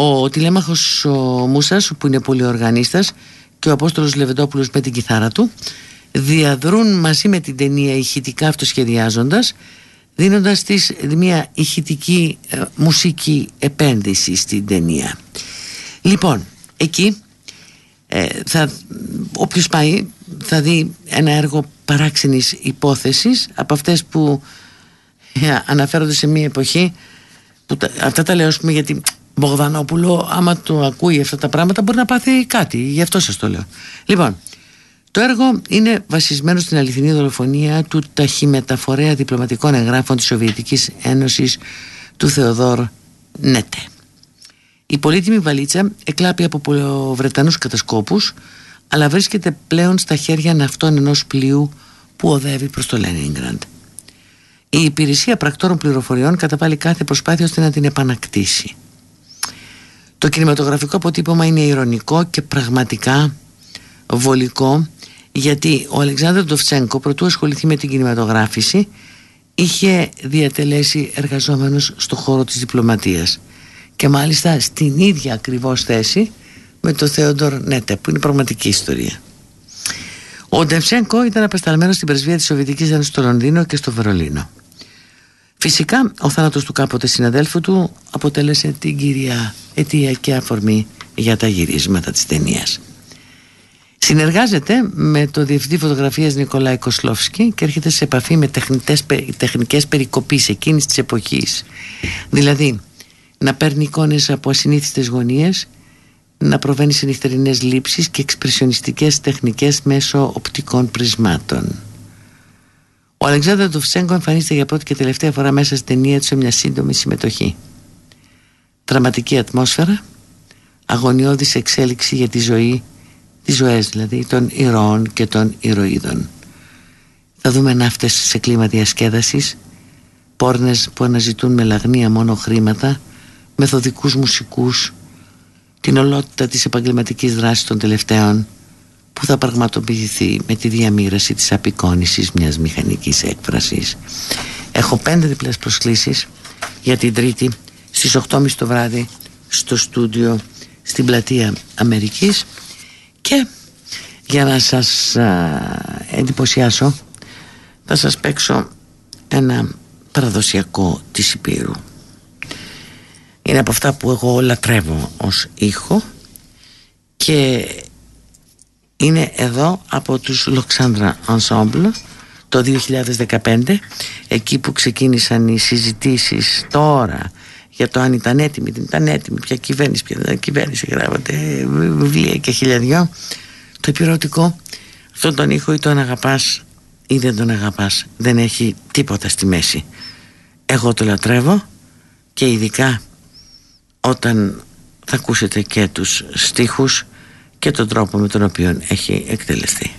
Ο τηλέμαχος ο Μούσας που είναι πολυοργανίστας και ο Απόστολος Λεβεντόπουλος με την κιθάρα του διαδρούν μαζί με την ταινία ηχητικά αυτοσχεδιάζοντας δίνοντας της μια ηχητική ε, μουσική επένδυση στην ταινία. Λοιπόν, εκεί ε, θα, όποιος πάει θα δει ένα έργο παράξενης υπόθεσης από αυτές που ε, αναφέρονται σε μια εποχή που αυτά τα λέω πούμε γιατί Μπογδανόπουλο άμα το ακούει αυτά τα πράγματα μπορεί να πάθει κάτι γι' αυτό σας το λέω λοιπόν το έργο είναι βασισμένο στην αληθινή δολοφονία του ταχυμεταφορέα διπλωματικών εγγράφων της Σοβιετικής Ένωσης του Θεοδόρ Νέτε. Η πολύτιμη βαλίτσα εκλάπει από Βρετανούς κατασκόπους αλλά βρίσκεται πλέον στα χέρια ναυτών ενός πλοίου που οδεύει προς το Λένιγκραντ. Η υπηρεσία πρακτόρων πληροφοριών καταβάλει κάθε προσπάθεια ώστε να την επανακτήσει. Το κινηματογραφικό αποτύπωμα είναι ηρωνικό και πραγματικά βολικό γιατί ο Αλεξάνδρου Ντοφτσέγκο προτού ασχοληθεί με την κινηματογράφηση είχε διατελέσει εργαζόμενος στο χώρο της διπλωματίας και μάλιστα στην ίδια ακριβώς θέση με τον Θεόντορ Νέτε που είναι πραγματική ιστορία. Ο Ντεφτσέγκο ήταν απεσταλμένος στην πρεσβεία της Σοβιετικής Ένωσης στο Λονδίνο και στο Βερολίνο. Φυσικά ο θάνατος του κάποτε συναδέλφου του αποτέλεσε την κυρία αιτία και αφορμή για τα γυρίσματα της ταινίας. Συνεργάζεται με το διευθυντή φωτογραφίας Νικολάη Κοσλόφσκι και έρχεται σε επαφή με τεχνητές, τεχνικές περικοπής εκείνης της εποχής. Δηλαδή να παίρνει εικόνες από ασυνήθιστες γωνίες, να προβαίνει σε νυχτερινές λήψεις και εξπρεσιονιστικές τεχνικές μέσω οπτικών πρισμάτων. Ο Αλεξάνδρου Τουφσέγκο εμφανίζεται για πρώτη και τελευταία φορά μέσα στην ταινία του σε μια σύντομη συμμετοχή. Δραματική ατμόσφαιρα, αγωνιώδης εξέλιξη για τη ζωή, τις ζωές δηλαδή των ηρώων και των ηρωίδων. Θα δούμε ναύτες σε κλίμα διασκέδασης, πόρνες που αναζητούν με λαγνία μόνο χρήματα, μεθοδικούς μουσικούς, την ολότητα της επαγγελματικής δράσης των τελευταίων που θα πραγματοποιηθεί με τη διαμήρωση της απεικόνησης μιας μηχανικής έκφρασης. Έχω πέντε διπλές προσκλήσεις για την Τρίτη στις 8.30 το βράδυ στο στούντιο στην πλατεία Αμερικής και για να σας α, εντυπωσιάσω θα σας παίξω ένα παραδοσιακό της Υπήρου. Είναι από αυτά που εγώ λατρεύω ως ήχο και είναι εδώ από τους Λοξάνδρα Ensemble το 2015 εκεί που ξεκίνησαν οι συζητήσεις τώρα για το αν ήταν έτοιμη, δεν ήταν έτοιμη, ποια κυβέρνηση, ποια δεν ήταν κυβέρνηση, γράφονται βιβλία και χιλιαδιό. Το επιρροτικό, αυτόν τον ήχο ή τον αγαπάς ή δεν τον αγαπάς, δεν έχει τίποτα στη μέση. Εγώ το λατρεύω και ειδικά όταν θα ακούσετε και τους στίχους και τον τρόπο με τον οποίο έχει εκτελεστεί.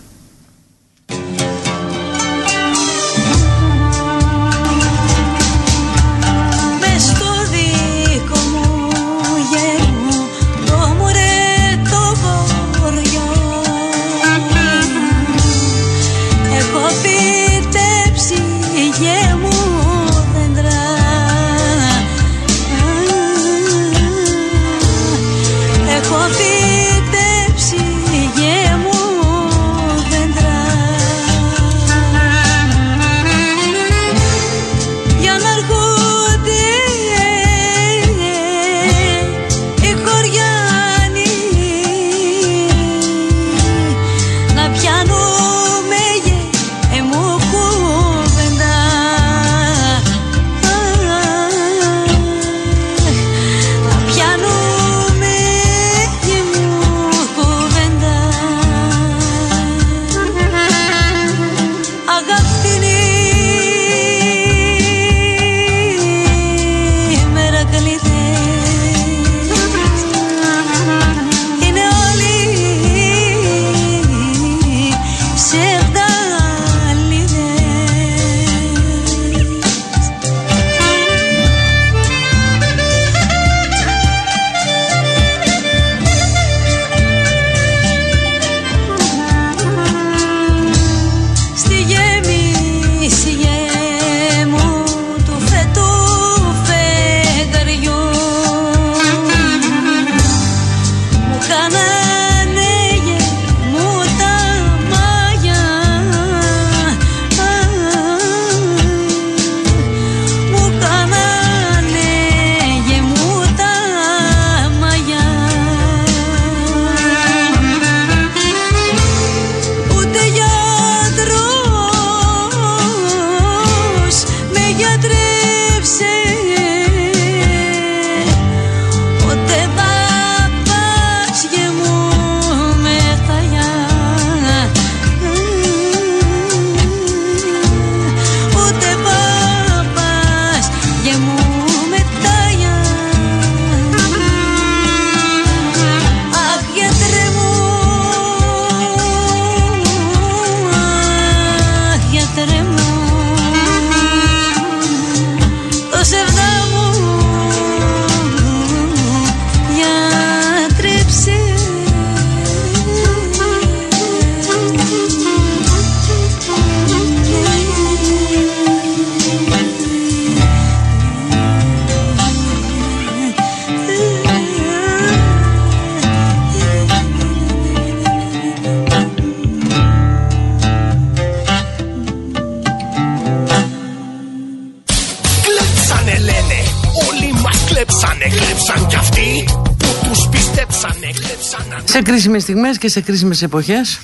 Κρίσιμες στιγμές και σε κρίσιμες εποχές.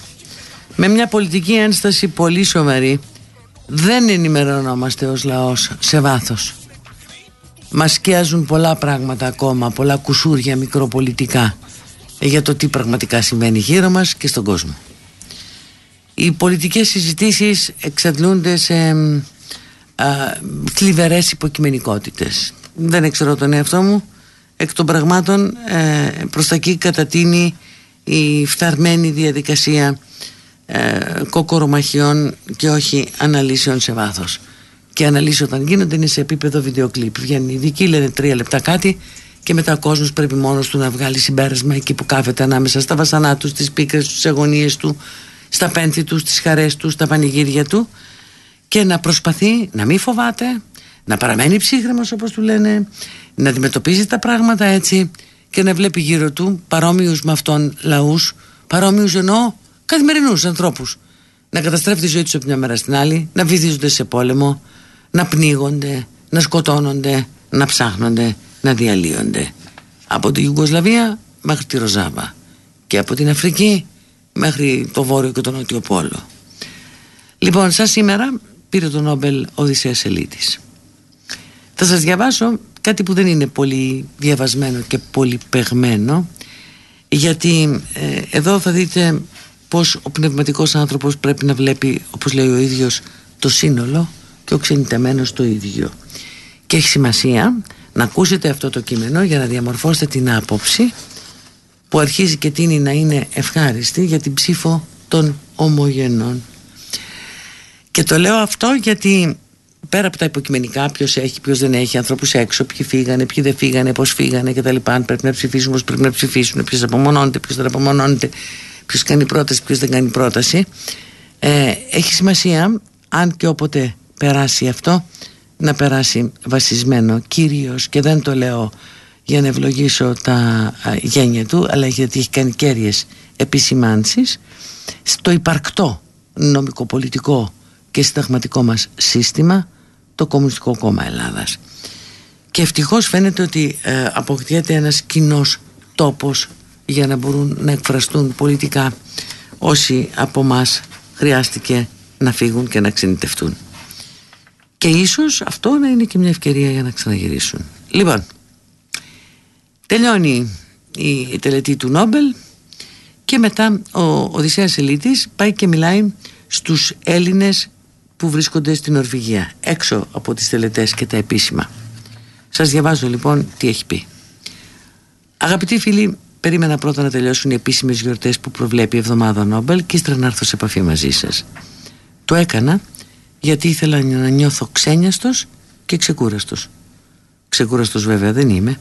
Με μια πολιτική ένσταση πολύ σοβαρή δεν ενημερωνόμαστε ως λαός σε βάθος. Μας σκιάζουν πολλά πράγματα ακόμα πολλά κουσούρια μικροπολιτικά για το τι πραγματικά συμβαίνει γύρω μας και στον κόσμο. Οι πολιτικές συζητήσεις εξαντλούνται σε α, θλιβερές υποκειμενικότητες. Δεν ξέρω τον εαυτό μου. Εκ των πραγμάτων ε, προς τα εκεί κατατείνει η φθαρμένη διαδικασία ε, κοκορομαχιών και όχι αναλύσεων σε βάθος. Και αναλύσεις όταν γίνονται είναι σε επίπεδο βιντεοκλίπ βγαίνουν οι ειδικοί λένε τρία λεπτά κάτι και μετά ο κόσμος πρέπει μόνος του να βγάλει συμπέρασμα εκεί που κάθεται ανάμεσα στα βασανά τους, στις πίκρες τους, στις αγωνίες του στα πένθη τους, στις χαρές τους, στα πανηγύρια του και να προσπαθεί να μην φοβάται να παραμένει ψύχρεμος όπως του λένε να αντιμετωπίζει τα πράγματα έτσι και να βλέπει γύρω του παρόμοιους με αυτόν λαούς, παρόμοιους εννοώ καθημερινούς ανθρώπους να καταστρέφει τη ζωή τους από μια μέρα στην άλλη, να βυθίζονται σε πόλεμο, να πνίγονται, να σκοτώνονται, να ψάχνονται, να διαλύονται. Από τη Ιουγκοσλαβία μέχρι τη Ροζάβα και από την Αφρική μέχρι το Βόρειο και το Νότιο Πόλο. Λοιπόν, σαν σήμερα πήρε το Νόμπελ Οδυσσέας Ελίτης. Θα σας διαβάσω κάτι που δεν είναι πολύ διαβασμένο και πολύ παιγμένο γιατί ε, εδώ θα δείτε πως ο πνευματικός άνθρωπος πρέπει να βλέπει όπως λέει ο ίδιος το σύνολο και ο ξενιτεμένος το ίδιο. Και έχει σημασία να ακούσετε αυτό το κείμενο για να διαμορφώσετε την άποψη που αρχίζει και τίνει να είναι ευχάριστη για την ψήφο των ομογενών. Και το λέω αυτό γιατί πέρα από τα υποκειμενικά, ποιος έχει, ποιος δεν έχει, ανθρώπους έξω, ποιοι φύγανε, ποιοι δεν φύγανε, πώς φύγανε κτλ. Αν πρέπει να ψηφίσουν, πώς πρέπει να ψηφίσουν, ποιο απομονώνεται, ποιο δεν απομονώνεται, ποιο κάνει πρόταση, ποιο δεν κάνει πρόταση. Ε, έχει σημασία, αν και όποτε περάσει αυτό, να περάσει βασισμένο κυρίως και δεν το λέω για να ευλογήσω τα γένια του, αλλά γιατί έχει κάνει κέρυες επισημάνσεις στο υπαρκτό νομικοπολιτικό και συνταγματικό μας σύστημα το Κομμουνιστικό Κόμμα Ελλάδας. Και ευτυχώς φαίνεται ότι ε, αποκτιέται ένας κοινός τόπος για να μπορούν να εκφραστούν πολιτικά όσοι από μας χρειάστηκε να φύγουν και να ξενιτευτούν. Και ίσως αυτό να είναι και μια ευκαιρία για να ξαναγυρίσουν. Λοιπόν τελειώνει η τελετή του Νόμπελ και μετά ο Οδυσσέας Ελίτης πάει και μιλάει στους Έλληνες που βρίσκονται στην Νορβηγία έξω από τις τελετές και τα επίσημα. Σας διαβάζω λοιπόν τι έχει πει. Αγαπητοί φίλοι περίμενα πρώτα να τελειώσουν οι επίσημες γιορτές που προβλέπει η εβδομάδα Νόμπελ και ύστερα να έρθω σε επαφή μαζί σας. Το έκανα γιατί ήθελα να νιώθω ξένιαστος και ξεκούραστος. Ξεκούραστος βέβαια δεν είμαι.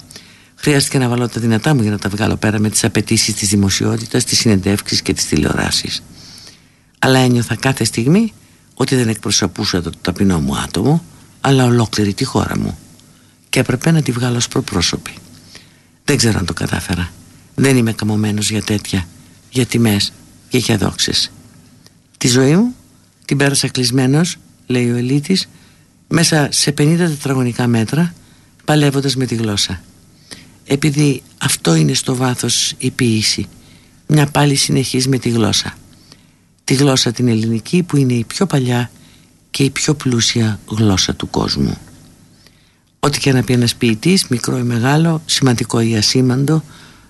Χρειάστηκε να βάλω τα δυνατά μου για να τα βγάλω πέρα με τις απαιτήσεις της δημοσιότητας, της συνεντεύξης και της τηλεοράσης. Αλλά ένιωθα κάθε στιγμή ότι δεν εκπροσωπούσα το ταπεινό μου άτομο αλλά ολόκληρη τη χώρα μου και έπρεπε να τη βγάλω ως προπρόσωπη δεν ξέρω αν το κατάφερα Δεν είμαι καμωμένος για τέτοια, για τιμές και για δόξες. Τη ζωή μου την πέρασα κλεισμένος, λέει ο Ελίτης, μέσα σε 50 τετραγωνικά μέτρα, παλεύοντας με τη γλώσσα. Επειδή αυτό είναι στο βάθος η ποίηση, μια πάλι συνεχής με τη γλώσσα. Τη γλώσσα την ελληνική που είναι η πιο παλιά και η πιο πλούσια γλώσσα του κόσμου. Ό,τι και να πει ένας ποιητής, μικρό ή μεγάλο, σημαντικό ή ασήμαντο,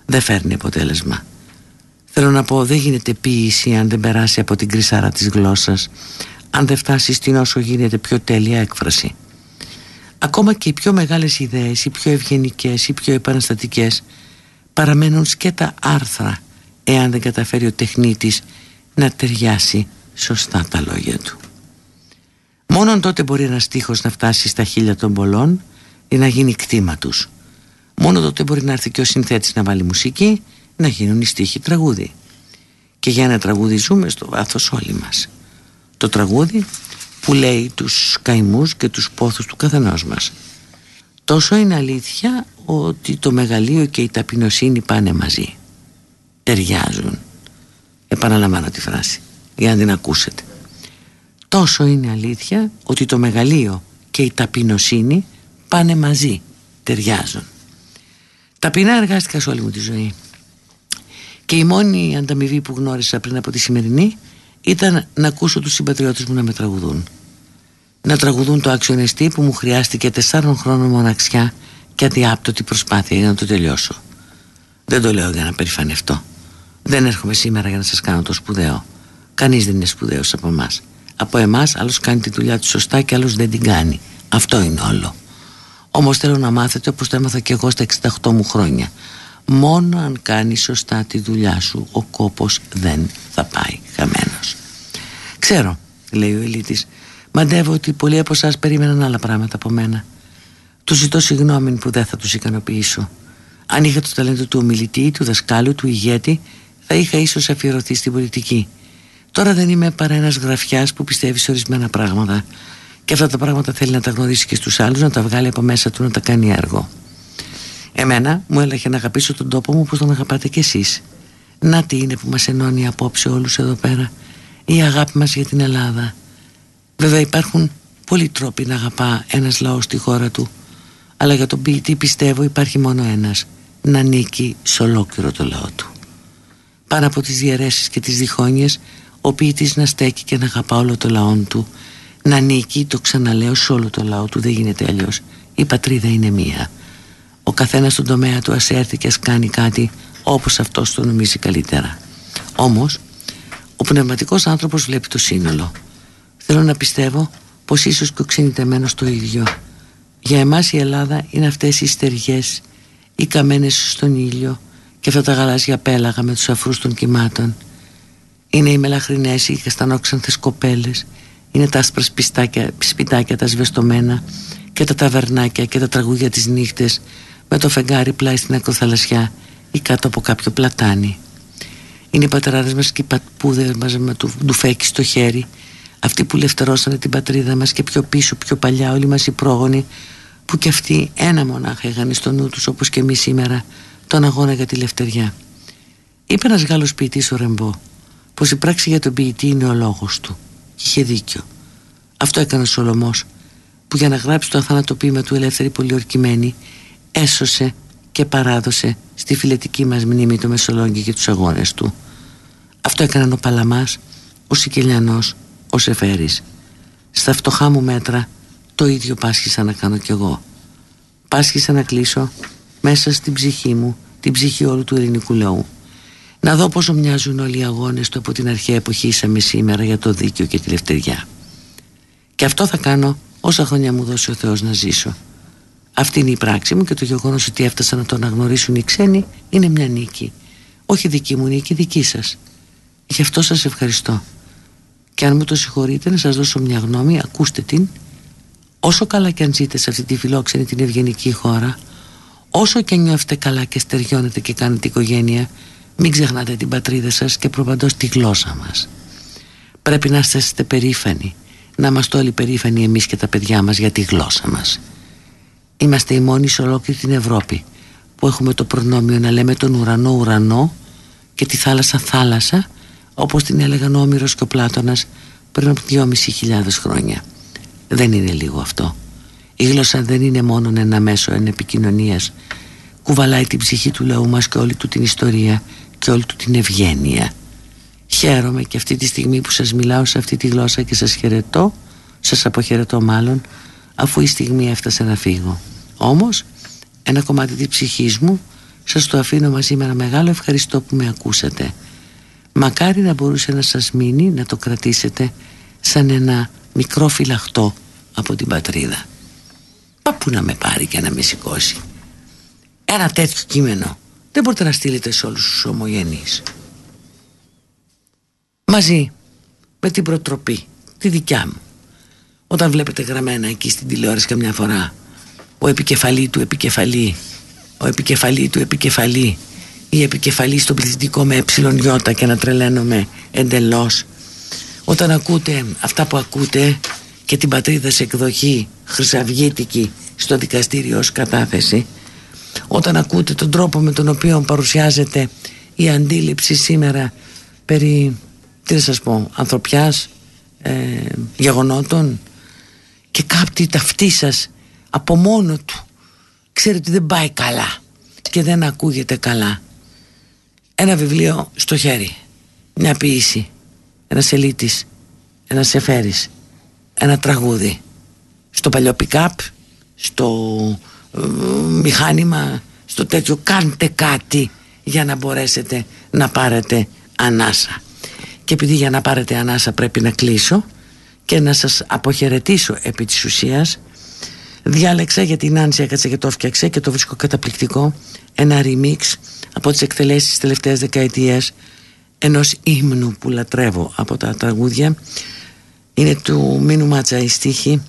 δεν φέρνει αποτέλεσμα. Θέλω να πω δεν γίνεται ποίηση αν δεν περάσει από την κρυσάρα της γλώσσας αν δεν φτάσει στην όσο γίνεται πιο τέλεια έκφραση. Ακόμα και οι πιο μεγάλες ιδέες, οι πιο ευγενικές, οι πιο επαναστατικές παραμένουν σκέτα άρθρα εάν δεν καταφέρει ο τεχνίτης να ταιριάσει σωστά τα λόγια του. Μόνον τότε μπορεί ένας στίχος να φτάσει στα χίλια των πολλών ή να γίνει κτήμα τους. Μόνο τότε μπορεί να έρθει και ο συνθέτης να βάλει μουσική να γίνουν οι στίχοι τραγούδι. Και για να τραγούδι ζούμε στο βάθος όλοι μας. Το τραγούδι που λέει τους καημούς και τους πόθους του καθενός μας. Τόσο είναι αλήθεια ότι το μεγαλείο και η ταπεινοσύνη πάνε μαζί. Ταιριάζουν. Επαναλαμβάνω τη φράση για να την ακούσετε. Τόσο είναι αλήθεια ότι το μεγαλείο και η ταπεινοσύνη πάνε μαζί. Ταιριάζουν. Ταπεινά εργάστηκα σε όλη μου τη ζωή. Και η μόνη ανταμοιβή που γνώρισα πριν από τη σημερινή ήταν να ακούσω τους συμπατριώτες μου να με τραγουδούν. Να τραγουδούν το αξιονεστή που μου χρειάστηκε τεσσάρων χρόνων μοναξιά και αδιάπτωτη προσπάθεια για να το τελειώσω. Δεν το λέω για να περηφανευτώ. Δεν έρχομαι σήμερα για να σας κάνω το σπουδαίο. Κανείς δεν είναι σπουδαίος από εμάς. Από εμάς άλλος κάνει τη δουλειά του σωστά και άλλος δεν την κάνει. Αυτό είναι όλο. Όμως θέλω να μάθετε όπως το έμαθα και εγώ στα 68 μου χρόνια. Μόνο αν κάνει σωστά τη δουλειά σου ο κόπος δεν θα πάει χαμένος. Ξέρω, λέει ο Ελίτης, μαντεύω ότι πολλοί από εσάς περίμεναν άλλα πράγματα από μένα. Του ζητώ συγγνώμη που δεν θα τους ικανοποιήσω. Αν είχα το ταλέντο του ομιλητή, του δασκάλου, του ηγέτη, θα είχα ίσως αφιερωθεί στην πολιτική. Τώρα δεν είμαι παρά ένας γραφιάς που πιστεύει σε ορισμένα πράγματα και αυτά τα πράγματα θέλει να τα γνωρίσει και στους άλλους, να τα βγάλει από μέσα του, να τα κάνει έργο. Εμένα μου έλεγε να αγαπήσω τον τόπο μου όπως τον αγαπάτε κι εσείς. Να τι είναι που μας ενώνει απόψε όλους εδώ πέρα. Η αγάπη μας για την Ελλάδα. Βέβαια υπάρχουν πολλοί τρόποι να αγαπά ένας λαός στη χώρα του. Αλλά για τον ποιητή πιστεύω υπάρχει μόνο ένας. Να νίκει σε ολόκληρο το λαό του. Πάνω από τις διαιρέσεις και τις διχόνιες ο ποιητής να στέκει και να αγαπά όλο το λαό του. Να νίκει, το ξαναλέω, σε όλο το λαό του. Δεν γίνεται αλλιώς. Η πατρίδα είναι μία. Ο καθένας στον τομέα του ας έρθει και ας κάνει κάτι όπως αυτός το νομίζει καλύτερα. Όμως, ο πνευματικός άνθρωπος βλέπει το σύνολο. Θέλω να πιστεύω πως ίσως και ο ξενιτεμένος το ίδιο. Για εμάς η Ελλάδα είναι αυτές οι στεριές, οι καμένες στον ήλιο και αυτά τα γαλάζια πέλαγα με τους αφρούς των κυμάτων. Είναι οι μελαχρινές, οι καστανόξανθες κοπέλες, είναι τα άσπρα σπιτάκια τα σβεστομένα και τα ταβερνάκια και τα τραγούδια της νύχτες με το φεγγάρι πλάι στην ακροθαλασσιά ή κάτω από κάποιο πλατάνι. Είναι οι πατεράδες μας και οι παππούδες μας με το ντουφέκι στο χέρι αυτοί που λευτερώσανε την πατρίδα μας και πιο πίσω, πιο παλιά όλοι μας οι πρόγονοι που κι αυτοί ένα μονάχα είχαν στο νου τους όπως και εμείς σήμερα τον αγώνα για τη λευτεριά. Είπε ένας Γάλλος ποιητής ο Ρεμπό πως η πράξη για τον ποιητή είναι ο λόγος του. Είχε δίκιο. Αυτό έκανε ο Σολομός που για να γράψει το αθάνατο ποίημα του ελεύθερη πολιορκημένη έσωσε και παράδοσε στη φιλετική μας μνήμη το Μεσολόγγι και τους αγώνες του. Αυτό έκαναν ο Παλαμάς, ο Σικελιανός, ο Σεφέρης. Στα φτωχά μου μέτρα το ίδιο πάσχησα να κάνω κι εγώ. Πάσχησα να κλείσω μέσα στην ψυχή μου, την ψυχή όλου του ελληνικού λαού. Να δω πόσο μοιάζουν όλοι οι αγώνες του από την αρχαία εποχή είσαμε σήμερα για το δίκαιο και τη λευτεριά. Και αυτό θα κάνω όσα χρόνια μου δώσει ο Θεός να ζήσω. Αυτή είναι η πράξη μου και το γεγονός ότι έφτασα να το αναγνωρίσουν οι ξένοι είναι μια νίκη. Όχι δική μου νίκη, δική σας. Γι' αυτό σας ευχαριστώ. Και αν μου το συγχωρείτε, να σας δώσω μια γνώμη, ακούστε την. Όσο καλά και αν ζείτε σε αυτή τη φιλόξενη την ευγενική χώρα, όσο και νιώθετε καλά και στεριώνετε και κάνετε οικογένεια, μην ξεχνάτε την πατρίδα σας και προπαντός τη γλώσσα μας. Πρέπει να είστε περήφανοι, να είμαστε όλοι περήφανοι εμείς και τα παιδιά μας για τη γλώσσα μας Είμαστε οι μόνοι σε ολόκληρη την Ευρώπη που έχουμε το προνόμιο να λέμε τον ουρανό ουρανό και τη θάλασσα θάλασσα όπως την έλεγαν ο Όμηρος και ο Πλάτωνας πριν από 2.500 χρόνια. Δεν είναι λίγο αυτό. Η γλώσσα δεν είναι μόνο ένα μέσο εν επικοινωνίας. Κουβαλάει την ψυχή του λαού μας και όλη του την ιστορία και όλη του την ευγένεια. Χαίρομαι και αυτή τη στιγμή που σας μιλάω σε αυτή τη γλώσσα και σας χαιρετώ, σας αποχαιρετώ μάλλον, αφού η στιγμή έφτασε να φύγω. Όμως, ένα κομμάτι της ψυχής μου σας το αφήνω μαζί με ένα μεγάλο ευχαριστώ που με ακούσατε. Μακάρι να μπορούσε να σας μείνει, να το κρατήσετε σαν ένα μικρό φυλαχτό από την πατρίδα. Μα πού να με πάρει και να με σηκώσει. Ένα τέτοιο κείμενο δεν μπορείτε να στείλετε σε όλους τους ομογενείς. Μαζί με την προτροπή, τη δικιά μου. Όταν βλέπετε γραμμένα εκεί στην τηλεόραση καμιά φορά ο επικεφαλή του επικεφαλή, ο επικεφαλή του επικεφαλή, η επικεφαλή στο πληθυντικό με ε και να τρελαίνομαι εντελώς. Όταν ακούτε αυτά που ακούτε και την πατρίδα σε εκδοχή χρυσαυγήτικη στο δικαστήριο ως κατάθεση. Όταν ακούτε τον τρόπο με τον οποίο παρουσιάζεται η αντίληψη σήμερα περί τι να σας πω ανθρωπιάς ε, γεγονότων και κάποιοι ταυτί σας από μόνο του ξέρει ότι δεν πάει καλά και δεν ακούγεται καλά. Ένα βιβλίο στο χέρι μια ποιήση ένας ελίτης ένας σεφέρης ένα τραγούδι. Στο παλιό πικάπ στο ε, μηχάνημα στο τέτοιο κάντε κάτι για να μπορέσετε να πάρετε ανάσα. Και επειδή για να πάρετε ανάσα πρέπει να κλείσω και να σας αποχαιρετήσω επί της ουσίας διάλεξα για την Άνσια και το φτιάξε και το βρίσκω καταπληκτικό ένα remix από τις εκτελέσεις της τελευταίας δεκαετίας ενός ύμνου που λατρεύω από τα τραγούδια είναι του Μίνου Μάτσα η στίχη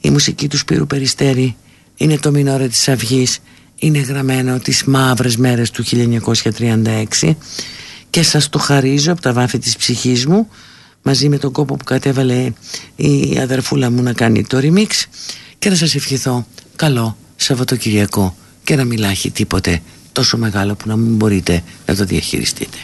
η μουσική του Σπύρου Περιστέρη είναι το μινόρε της Αυγής είναι γραμμένο τις μαύρες μέρες του 1936 και σας το χαρίζω από τα βάθη της ψυχής μου μαζί με τον κόπο που κατέβαλε η αδερφούλα μου να κάνει το remix και να σας ευχηθώ καλό Σαββατοκυριακό και να μιλάχει τίποτε τόσο μεγάλο που να μην μπορείτε να το διαχειριστείτε.